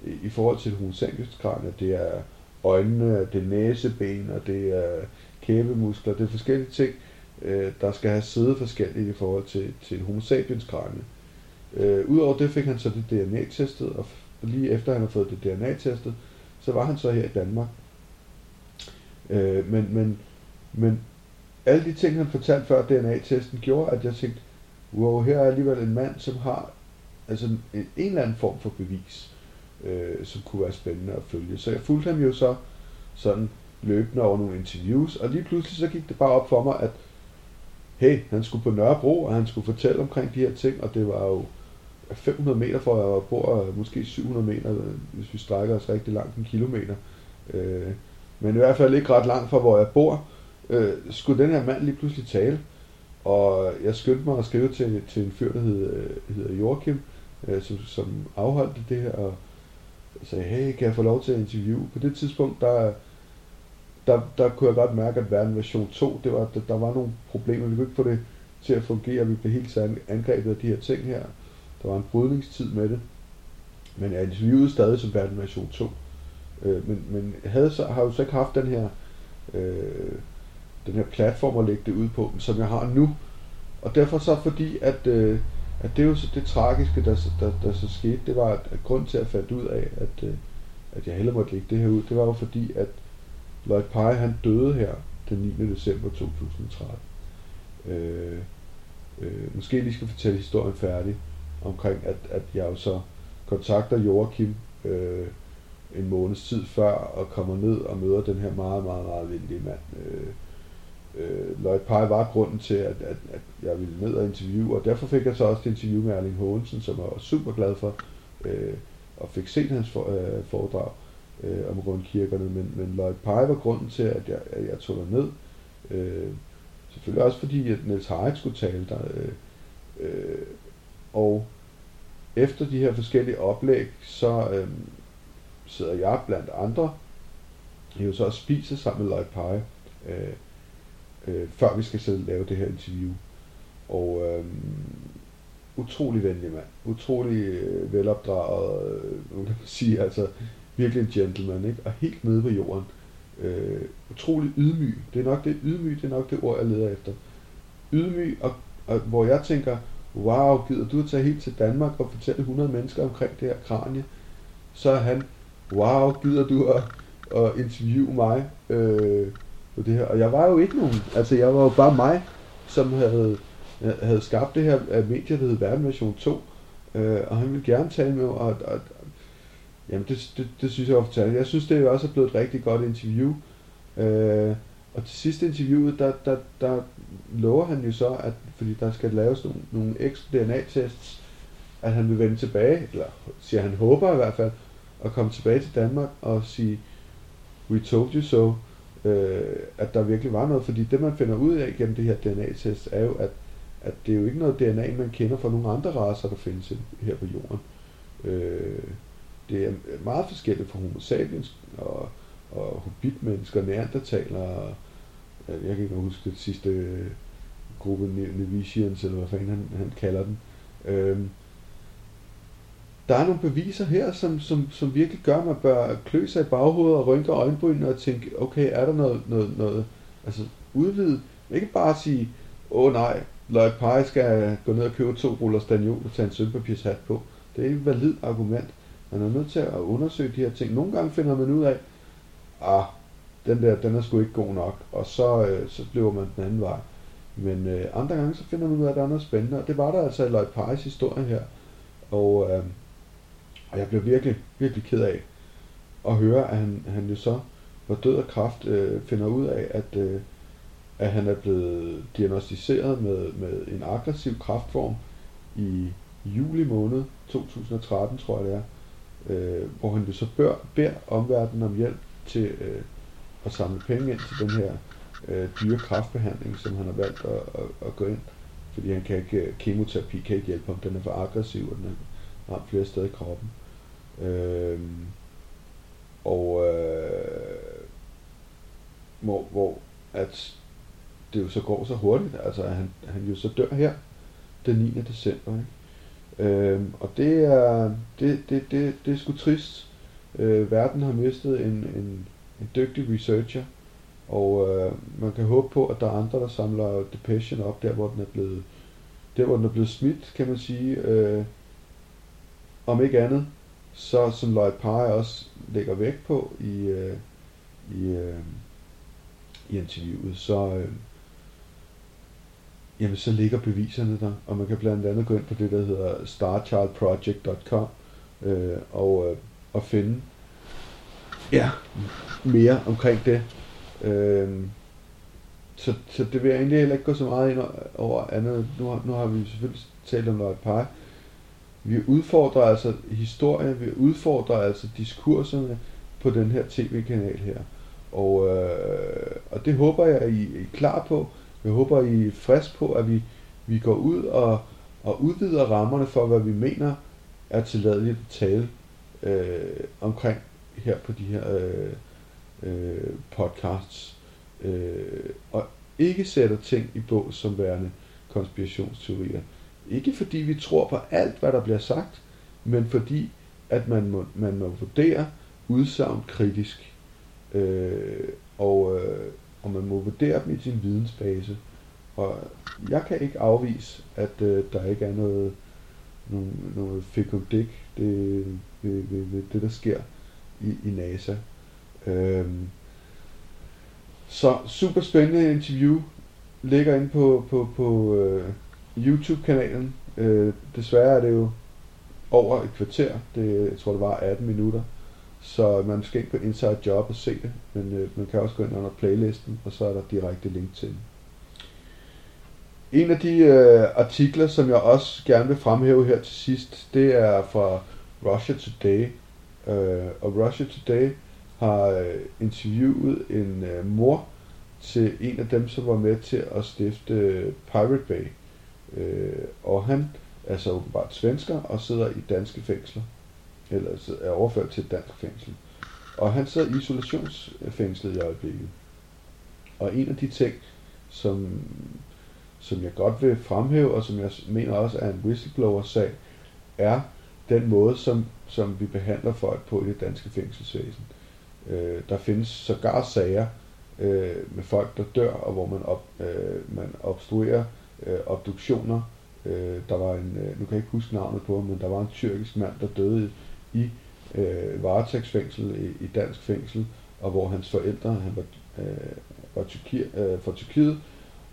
i, i forhold til homosapiens Det er øjnene, det er næseben, og det er kæbemuskler. Det er forskellige ting, øh, der skal have siddet forskelligt i forhold til, til homo sapiens kranie. Øh, Udover det fik han så det DNA-testet, og lige efter han har fået det DNA-testet, så var han så her i Danmark. Øh, men, men, men alle de ting, han fortalte før DNA-testen, gjorde, at jeg tænkte, wow, her er alligevel en mand, som har altså en, en eller anden form for bevis øh, som kunne være spændende at følge. Så jeg fulgte ham jo så sådan løbende over nogle interviews, og lige pludselig så gik det bare op for mig, at hey, han skulle på Nørrebro, og han skulle fortælle omkring de her ting, og det var jo 500 meter fra jeg bor, måske 700 meter, hvis vi strækker os rigtig langt, en kilometer. Øh, men i hvert fald ikke ret langt fra, hvor jeg bor, øh, skulle den her mand lige pludselig tale. Og jeg skyndte mig at skrive til, til en fyr, der hedder, øh, hedder Joachim, øh, som, som afholdte det her, og sagde, hey, kan jeg få lov til at interviewe? På det tidspunkt, der, der, der kunne jeg godt mærke, at verden version 2, det var, der, der var nogle problemer. Vi kunne ikke få det til at fungere. Vi blev helt angrebet af de her ting her. Der var en brydningstid med det. Men jeg interviewede stadig som verden version 2. Øh, men men havde så, har jo så ikke haft den her, øh, den her platform at lægge det ud på, som jeg har nu. Og derfor så fordi, at øh, at det er jo så det tragiske, der, der, der så skete, det var, at, at grund til at fandt ud af, at, øh, at jeg heller måtte lægge det her ud, det var jo fordi, at Lloyd Pye, han døde her den 9. december 2013. Øh, øh, måske lige skal fortælle historien færdig, omkring at, at jeg jo så kontakter Joachim øh, en måneds tid før, og kommer ned og møder den her meget, meget, meget venlige mand, øh, øh, Lloyd Pye var grunden til, at, at, at jeg ville ned og interviewe, og derfor fik jeg så også et interview med Erling Hågensen, som jeg var super glad for, øh, og fik set hans for, øh, foredrag øh, om rundkirkerne, men, men Lloyd Pye var grunden til, at jeg, at jeg tog ned. Øh, selvfølgelig også fordi, at Niels Harrit skulle tale der. Øh, øh, og efter de her forskellige oplæg, så øh, sidder jeg blandt andre, jo så og spiser sammen med Lloyd Pye, øh, øh, før vi skal sidde og lave det her interview. Og øh, utrolig venlig mand. Utrolig øh, velopdraget, øh, kan man sige, altså virkelig en gentleman, ikke? Og helt nede på jorden. Øh, utrolig ydmyg. Det er nok det ydmyg, det er nok det ord, jeg leder efter. Ydmyg, og, og hvor jeg tænker, wow, gider du at tage helt til Danmark og fortælle 100 mennesker omkring det her kranje, Så er han, wow, gider du at, at interviewe mig? Øh, på det her. Og jeg var jo ikke nogen, altså jeg var jo bare mig, som havde, havde skabt det her medie, der hed Verden Version 2. Øh, og han ville gerne tale med mig, og, og, og jamen det, det, det, synes jeg var fortalt. Jeg synes, det også er blevet et rigtig godt interview. Øh, og til sidste interviewet, der, der, der lover han jo så, at fordi der skal laves nogle, nogle ekstra DNA-tests, at han vil vende tilbage, eller siger han håber i hvert fald, at komme tilbage til Danmark og sige, we told you so, øh, at der virkelig var noget, fordi det man finder ud af gennem det her DNA-test, er jo, at, at det er jo ikke noget DNA, man kender fra nogle andre raser, der findes her på jorden. Øh, det er meget forskelligt fra homo sapiens og, og hobbitmennesker, neandertalere, øh, jeg kan ikke huske det sidste øh, gruppe Nevisians, eller hvad fanden han, han kalder den. Øhm, der er nogle beviser her, som, som, som virkelig gør, at man bør klø sig i baghovedet og rynke øjenbrynene og tænke, okay, er der noget, noget, noget altså udvidet, ikke bare sige, åh oh, nej, Lloyd Pye skal gå ned og købe to ruller stagnol og tage en sølvpapirshat på. Det er et valid argument. Man er nødt til at undersøge de her ting. Nogle gange finder man ud af, ah, den der, den er sgu ikke god nok, og så, øh, så bliver man den anden vej. Men øh, andre gange, så finder man ud af, at der er noget spændende, og det var der altså i Lloyd Pies historie her. Og, øh, og jeg blev virkelig, virkelig ked af at høre, at han, han jo så var død af kraft, øh, finder ud af, at, øh, at han er blevet diagnostiseret med, med en aggressiv kraftform i juli måned 2013, tror jeg det er, øh, hvor han jo så bør, beder omverdenen om hjælp til øh, at samle penge ind til den her øh, dyre kraftbehandling, som han har valgt at, at, at gå ind. Fordi han kan ikke, kemoterapi kan ikke hjælpe ham, den er for aggressiv, og den er ramt flere steder i kroppen. Øh, og øh, hvor, hvor at det jo så går så hurtigt, altså han, han jo så dør her den 9. december. Ikke? Øh, og det er, det, det, det, det er sgu trist. Øh, verden har mistet en, en, en dygtig researcher, og øh, man kan håbe på, at der er andre, der samler Depression op, der hvor den er blevet, der hvor den er blevet smidt, kan man sige. Øh, om ikke andet, så som Lloyd Pye også lægger vægt på i, øh, i, øh, i interviewet, så, øh, jamen, så ligger beviserne der, og man kan blandt andet gå ind på det, der hedder starchildproject.com øh, og, øh, og finde ja, mere omkring det. Øh, så, så det vil jeg egentlig heller ikke gå så meget ind over andet. Nu, har, nu har vi selvfølgelig talt om Lloyd Pye. Vi udfordrer altså historien, vi udfordrer altså diskurserne på den her tv-kanal her. Og, øh, og det håber jeg, at I, I er klar på. Jeg håber, I er frisk på, at vi, vi går ud og, og udvider rammerne for, hvad vi mener er tilladeligt at tale øh, omkring her på de her øh, øh, podcasts. Øh, og ikke sætter ting i bås som værende konspirationsteorier. Ikke fordi vi tror på alt, hvad der bliver sagt, men fordi, at man må, man må vurdere udsagn kritisk. Øh, og, øh, og man må vurdere dem i sin vidensbase. Og jeg kan ikke afvise, at øh, der ikke er noget, noget, noget fikumdik det, ved, ved, ved det, der sker i, i NASA. Øh, så super spændende interview ligger inde på, på, på øh, YouTube-kanalen. Øh, desværre er det jo over et kvarter. Det, jeg tror, det var 18 minutter. Så man skal ikke på Inside Job og se det, men øh, man kan også gå ind under playlisten, og så er der direkte link til den. En af de øh, artikler, som jeg også gerne vil fremhæve her til sidst, det er fra Russia Today. Øh, og Russia Today har øh, interviewet en øh, mor til en af dem, som var med til at stifte øh, Pirate Bay. Øh, og han er så åbenbart svensker og sidder i danske fængsler. Eller er overført til et dansk fængsel. Og han sidder isolationsfængslet i øjeblikket. Og en af de ting, som, som jeg godt vil fremhæve, og som jeg mener også er en whistleblower-sag, er den måde, som, som vi behandler folk på i det danske fængselsvæsen. Øh, der findes sågar sager øh, med folk, der dør, og hvor man, op, øh, man obstruerer øh, obduktioner. Øh, der var en, øh, nu kan jeg ikke huske navnet på men der var en tyrkisk mand, der døde i øh, varetægtsfængsel i, i dansk fængsel, og hvor hans forældre, han var, øh, var Tyrki, øh, fra Tyrkiet,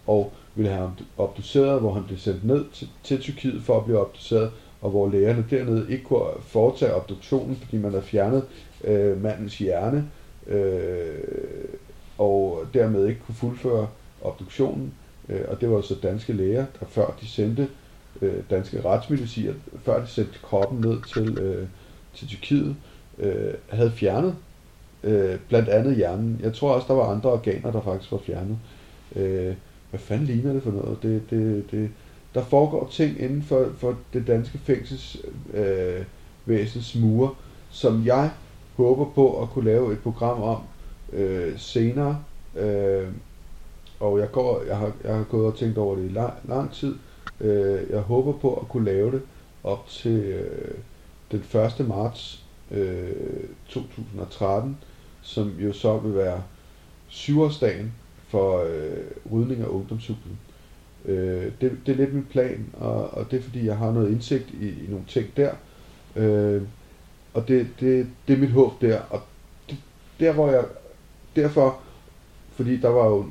og ville have ham obduceret, hvor han blev sendt ned til, til Tyrkiet for at blive obduceret, og hvor lægerne dernede ikke kunne foretage obduktionen, fordi man havde fjernet øh, mandens hjerne, øh, og dermed ikke kunne fuldføre obduktionen. Øh, og det var så danske læger, der før de sendte øh, danske retsmediciner, før de sendte kroppen ned til, øh, til Tyrkiet, øh, havde fjernet Øh, blandt andet hjernen. Jeg tror også, der var andre organer, der faktisk var fjernet. Øh, hvad fanden ligner det for noget? Det, det, det, der foregår ting inden for, for det danske fængsels øh, væsens mure, som jeg håber på at kunne lave et program om øh, senere. Øh, og jeg, går, jeg, har, jeg har gået og tænkt over det i lang, lang tid. Øh, jeg håber på at kunne lave det op til øh, den 1. marts øh, 2013, som jo så vil være syvårsdagen for øh, rydning af ungdomshuset. Øh, det, det er lidt min plan, og, og det er fordi, jeg har noget indsigt i, i nogle ting der. Øh, og det, det, det er mit håb der. Og det, der hvor jeg, derfor, fordi der var jo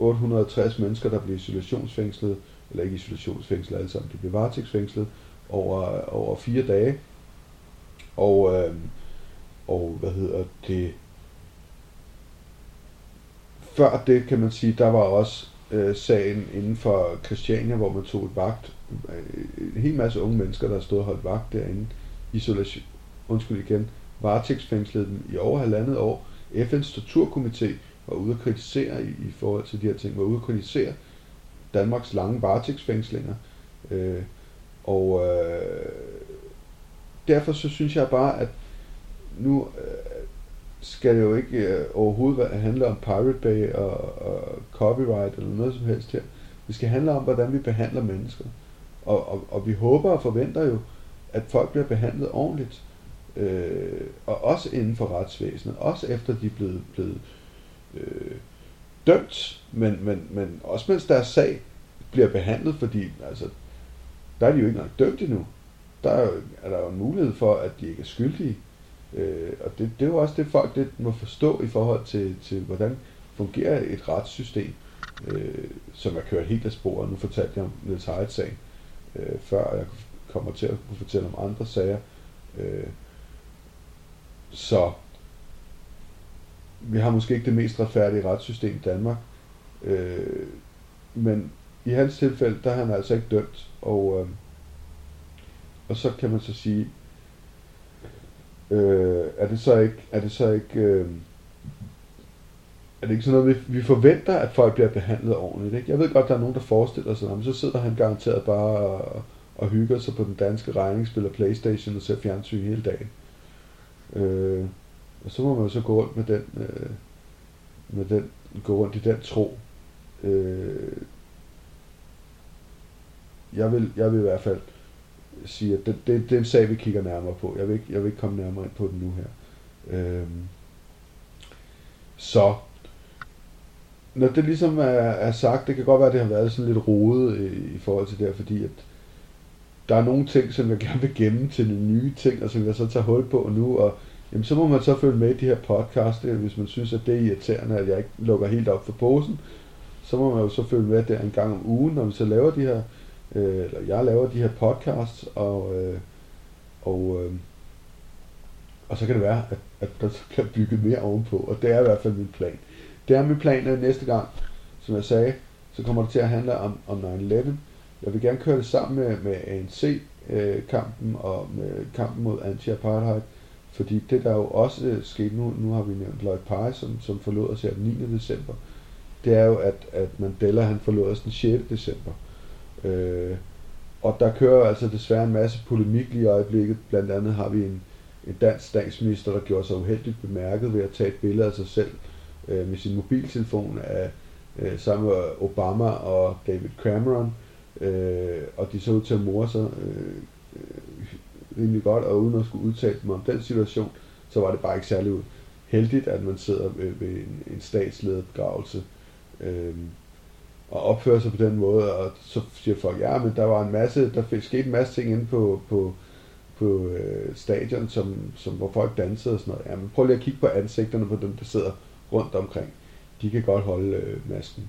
860 mennesker, der blev isolationsfængslet, eller ikke isolationsfængslet alle sammen, de blev varetægtsfængslet over, over fire dage. Og, øh, og hvad hedder det, før det kan man sige, der var også øh, sagen inden for Christiania, hvor man tog et vagt. Øh, en hel masse unge mennesker, der stod og holdt vagt derinde. Isolation, undskyld igen, varetægtsfængslet dem i over halvandet år. FN's torturkomité var ude at kritisere i, i forhold til de her ting, var ude at kritisere Danmarks lange varetægtsfængslinger. Øh, og øh, derfor så synes jeg bare, at nu øh, skal det jo ikke øh, overhovedet handle om Pirate Bay og, og copyright eller noget som helst her. Det skal handle om, hvordan vi behandler mennesker. Og, og, og vi håber og forventer jo, at folk bliver behandlet ordentligt. Øh, og også inden for retsvæsenet. Også efter de er blevet, blevet øh, øh, dømt. Men, men, men også mens deres sag bliver behandlet, fordi altså, der er de jo ikke engang dømt endnu. Der er, jo, er der jo en mulighed for, at de ikke er skyldige. Øh, og det, det er jo også det, folk det må forstå i forhold til, til hvordan fungerer et retssystem, øh, som er kørt helt af sporet. Nu fortalte jeg om Niels Heidt sag øh, før, og jeg kommer til at kunne fortælle om andre sager. Øh, så vi har måske ikke det mest retfærdige retssystem i Danmark, øh, men i hans tilfælde, der er han altså ikke dømt, og, øh, og så kan man så sige, øh, er det så ikke, er det så ikke, øh, er det ikke sådan noget, vi, vi forventer, at folk bliver behandlet ordentligt, ikke? Jeg ved godt, der er nogen, der forestiller sig, men så sidder han garanteret bare og, og hygger sig på den danske regning, spiller Playstation og ser fjernsyn hele dagen. Øh, og så må man jo så gå rundt med den, øh, med den, gå rundt i den tro. Øh, jeg vil, jeg vil i hvert fald sige, at det, det, det er en sag, vi kigger nærmere på. Jeg vil ikke, jeg vil ikke komme nærmere ind på den nu her. Øh, så, når det ligesom er, er sagt, det kan godt være, at det har været sådan lidt rodet i, i forhold til det her, fordi at der er nogle ting, som jeg gerne vil gemme til nogle nye ting, og som jeg så tager hul på nu, og jamen, så må man så følge med i de her podcast, øh, hvis man synes, at det er irriterende, at jeg ikke lukker helt op for posen, så må man jo så følge med der en gang om ugen, når vi så laver de her øh, eller jeg laver de her podcasts, og, øh, og, øh, og så kan det være, at, at der bliver bygget mere ovenpå, og det er i hvert fald min plan. Det er min plan at næste gang, som jeg sagde, så kommer det til at handle om, om 9-11. Jeg vil gerne køre det sammen med, med ANC-kampen øh, og med kampen mod anti-apartheid, fordi det der jo også øh, skete nu, nu har vi nævnt Lloyd Pye, som, som forlod os her den 9. december, det er jo, at, at Mandela han forlod os den 6. december. Øh, og der kører altså desværre en masse polemik lige i øjeblikket. Blandt andet har vi en, en dansk statsminister, der gjorde sig uheldigt bemærket ved at tage et billede af sig selv øh, med sin mobiltelefon af øh, sammen med Obama og David Cameron. Øh, og de så ud til at more sig øh, øh, rimelig godt, og uden at skulle udtale mig om den situation, så var det bare ikke særlig heldigt, at man sidder ved, ved en, en statsleder begravelse. Øh, og opfører sig på den måde, og så siger folk, ja, men der var en masse, der skete en masse ting inde på, på, på øh, stadion, som, som, hvor folk dansede og sådan noget. Ja, men prøv lige at kigge på ansigterne på dem, der sidder rundt omkring. De kan godt holde øh, masken.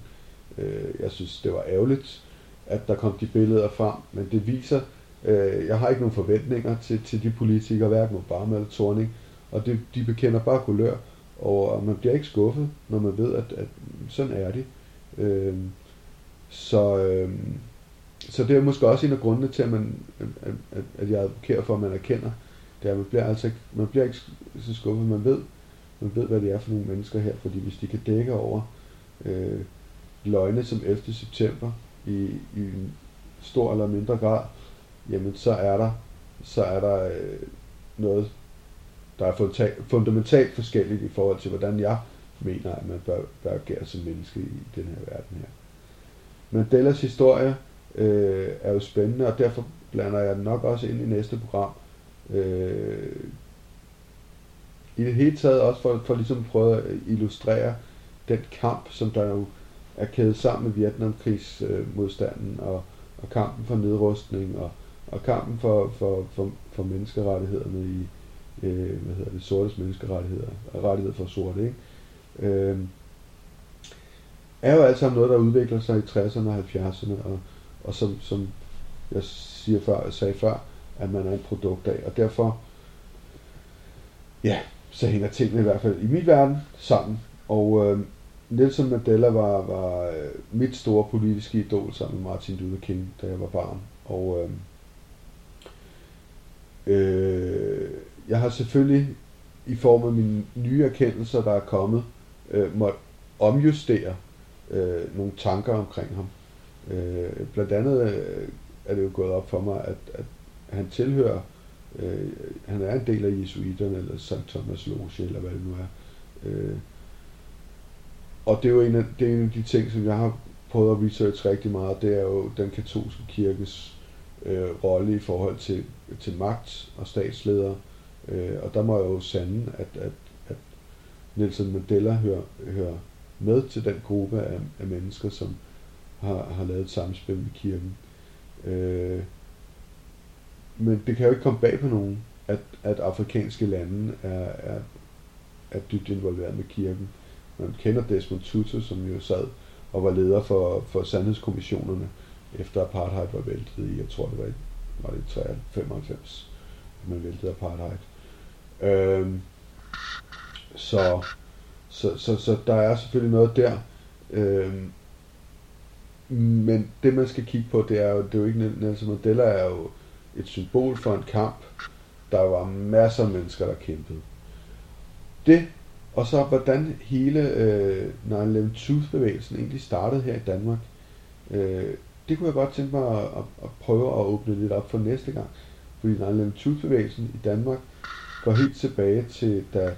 Øh, jeg synes, det var ærgerligt, at der kom de billeder frem, men det viser, øh, jeg har ikke nogen forventninger til, til de politikere, hverken Obama eller Torning, og det, de bekender bare kulør, og man bliver ikke skuffet, når man ved, at, at sådan er de. Øh, så, øh, så det er måske også en af grundene til, at, man, at, at, at jeg advokerer for, at man erkender, det er, at man bliver, altså man bliver ikke så skuffet. Man ved, man ved, hvad det er for nogle mennesker her, fordi hvis de kan dække over øh, løgne som 11. september i, i en stor eller mindre grad, jamen så er der, så er der øh, noget, der er fundamentalt forskelligt i forhold til, hvordan jeg mener, at man bør, bør agere som menneske i den her verden her. Mandelas historie øh, er jo spændende, og derfor blander jeg den nok også ind i næste program. Øh, I det hele taget også for, for ligesom at prøve at illustrere den kamp, som der jo er kædet sammen med Vietnamkrigsmodstanden øh, og, og kampen for nedrustning og, og kampen for, for, for, for menneskerettighederne i øh, hvad hedder det, sortes menneskerettigheder, rettigheder for sorte, ikke? Øh, er jo alt sammen noget, der udvikler sig i 60'erne og 70'erne, og, og som, som jeg siger før, sagde før, at man er en produkt af, og derfor, ja, så hænger tingene i hvert fald i min verden sammen, og øh, Nelson Mandela var, var øh, mit store politiske idol sammen med Martin Luther King, da jeg var barn, og øh, øh, jeg har selvfølgelig i form af mine nye erkendelser, der er kommet, øh, måtte omjustere øh, nogle tanker omkring ham. Øh, blandt andet øh, er det jo gået op for mig, at, at han tilhører, øh, han er en del af jesuiterne, eller St. Thomas Loge, eller hvad det nu er. Øh, og det er jo en af, det er en af de ting, som jeg har prøvet at researche rigtig meget, det er jo den katolske kirkes øh, rolle i forhold til, til magt og statsledere. Øh, og der må jeg jo sande, at, at, at Nelson Mandela hører, hører med til den gruppe af, af mennesker, som har, har lavet et samspil med kirken. Øh, men det kan jo ikke komme bag på nogen, at, at afrikanske lande er, er, er dybt involveret med kirken. Man kender Desmond Tutu, som jo sad og var leder for, for sandhedskommissionerne, efter apartheid var væltet i, jeg tror det var i, var det 95, man væltede apartheid. Øhm, så, så, så, så der er selvfølgelig noget der. Øhm, men det man skal kigge på, det er jo, det er jo ikke Nelson Mandela er jo et symbol for en kamp. Der var masser af mennesker, der kæmpede. Det, og så hvordan hele øh, 9-11 Truth-bevægelsen egentlig startede her i Danmark. Øh, det kunne jeg godt tænke mig at, at, at prøve at åbne lidt op for næste gang. Fordi 9-11 bevægelsen i Danmark går helt tilbage til, da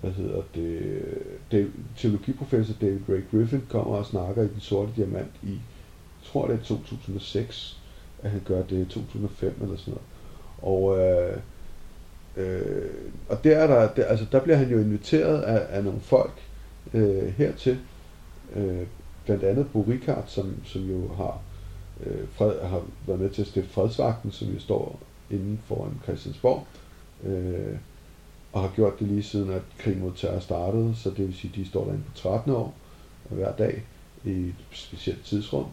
hvad hedder det, det teologiprofessor David Ray Griffin kommer og snakker i Den Sorte Diamant i, jeg tror det er 2006, at han gør det 2005 eller sådan noget. Og, øh, øh, og der, er der, der, altså, der bliver han jo inviteret af, af nogle folk øh, hertil, øh, blandt andet Bo Ricard, som, som jo har, øh, fred, har været med til at stifte fredsvagten, som jo står inden for en Christiansborg, øh, og har gjort det lige siden, at krigen mod terror startede, så det vil sige, at de står derinde på 13 år hver dag i et specielt tidsrum.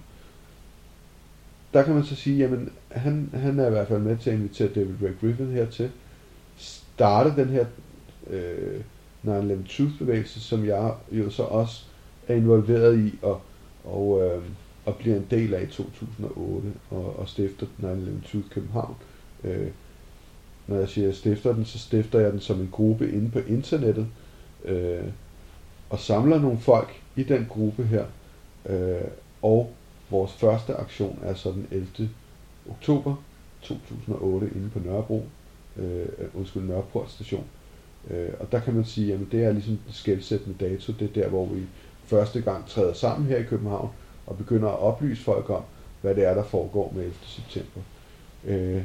Der kan man så sige, jamen han, han er i hvert fald med til at invitere David Ray Griffin hertil, starte den her øh, 9-11 Truth bevægelse, som jeg jo så også er involveret i og, og, øh, og bliver en del af i 2008 og, og stifter 9-11 Truth København. Øh, når jeg siger, at jeg stifter den, så stifter jeg den som en gruppe inde på internettet, øh, og samler nogle folk i den gruppe her, øh, og vores første aktion er så den 11. oktober 2008 inde på Nørrebro, øh, undskyld, Nørreport station. Øh, og der kan man sige, at det er ligesom den skældsættende dato, det er der, hvor vi første gang træder sammen her i København, og begynder at oplyse folk om, hvad det er, der foregår med 11. september. Øh,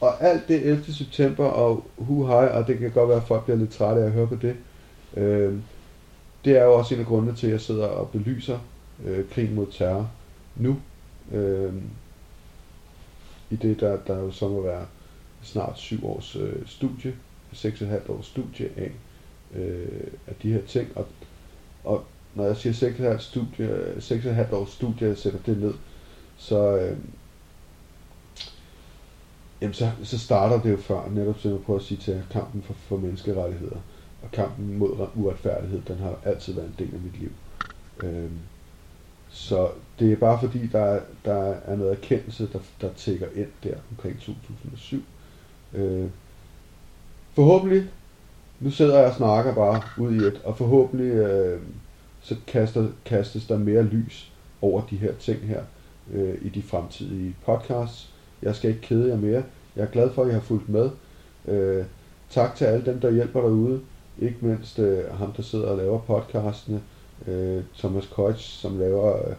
og alt det 11. september og hu hej, og det kan godt være, at folk bliver lidt trætte af at høre på det. Øh, det er jo også en af grundene til, at jeg sidder og belyser øh, krigen mod terror nu. Øh, I det, der, der jo så må være snart syv års øh, studie, seks og et halvt års studie af, øh, af de her ting. Og, og når jeg siger seks og et halvt, studie, seks og et halvt års studie, jeg sætter det ned, så, øh, jamen så, så starter det jo før, netop som jeg prøver at sige til kampen for, for menneskerettigheder og kampen mod uretfærdighed, den har altid været en del af mit liv. Øh, så det er bare fordi, der, der er noget erkendelse, der, der tækker ind der omkring 2007. Øh, forhåbentlig nu sidder jeg og snakker bare ud i et, og forhåbentlig øh, så kaster, kastes der mere lys over de her ting her øh, i de fremtidige podcasts. Jeg skal ikke kede jer mere. Jeg er glad for, at I har fulgt med. Øh, tak til alle dem, der hjælper derude. Ikke mindst øh, ham, der sidder og laver podcastene. Øh, Thomas Koch, som laver øh,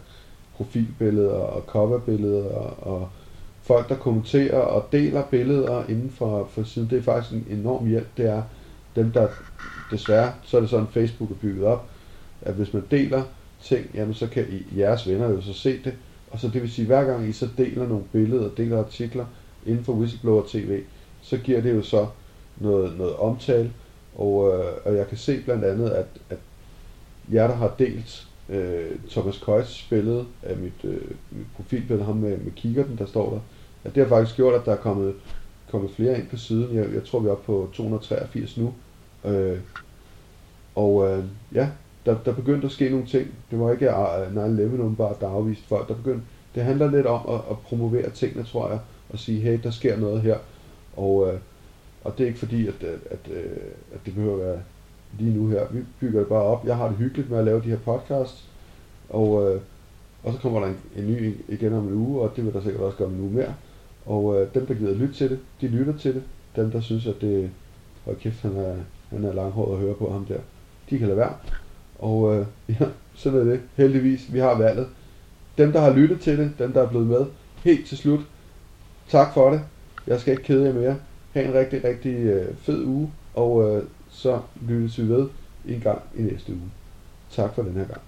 profilbilleder og coverbilleder og, og folk, der kommenterer og deler billeder inden for, for siden. Det er faktisk en enorm hjælp. Det er dem, der desværre, så er det sådan, Facebook er bygget op, at hvis man deler ting, jamen så kan I, jeres venner jo så se det. Og så det vil sige, hver gang I så deler nogle billeder, deler artikler inden for Whistleblower TV, så giver det jo så noget, noget omtale. Og, øh, og jeg kan se blandt andet, at, at jer, der har delt øh, Thomas Køjs billede af mit, øh, mit profilbillede, ham med, med kikkerten, der står der, at det har faktisk gjort, at der er kommet, kommet flere ind på siden. Jeg, jeg tror, vi er oppe på 283 nu. Øh, og øh, ja, der, der begyndte at ske nogle ting. Det var ikke 9-11 øh, åbenbart, der afviste folk. Der begyndte, det handler lidt om at, at promovere tingene, tror jeg, og sige, hey, der sker noget her. Og, øh, og det er ikke fordi, at, øh, at, at, at det behøver at være lige nu her. Vi bygger det bare op. Jeg har det hyggeligt med at lave de her podcasts, og, øh, og så kommer der en, en ny igen om en uge, og det vil der sikkert også gøre en uge mere. Og øh, dem, der gider lytte til det, de lytter til det. Dem, der synes, at det... Hold kæft, han er, han er langhåret at høre på ham der. De kan lade være. Og øh, ja, sådan er det. Heldigvis, vi har valget. Dem, der har lyttet til det, dem, der er blevet med, helt til slut. Tak for det. Jeg skal ikke kede jer mere. Ha' en rigtig, rigtig øh, fed uge, og øh, så lyttes vi ved en gang i næste uge. Tak for den her gang.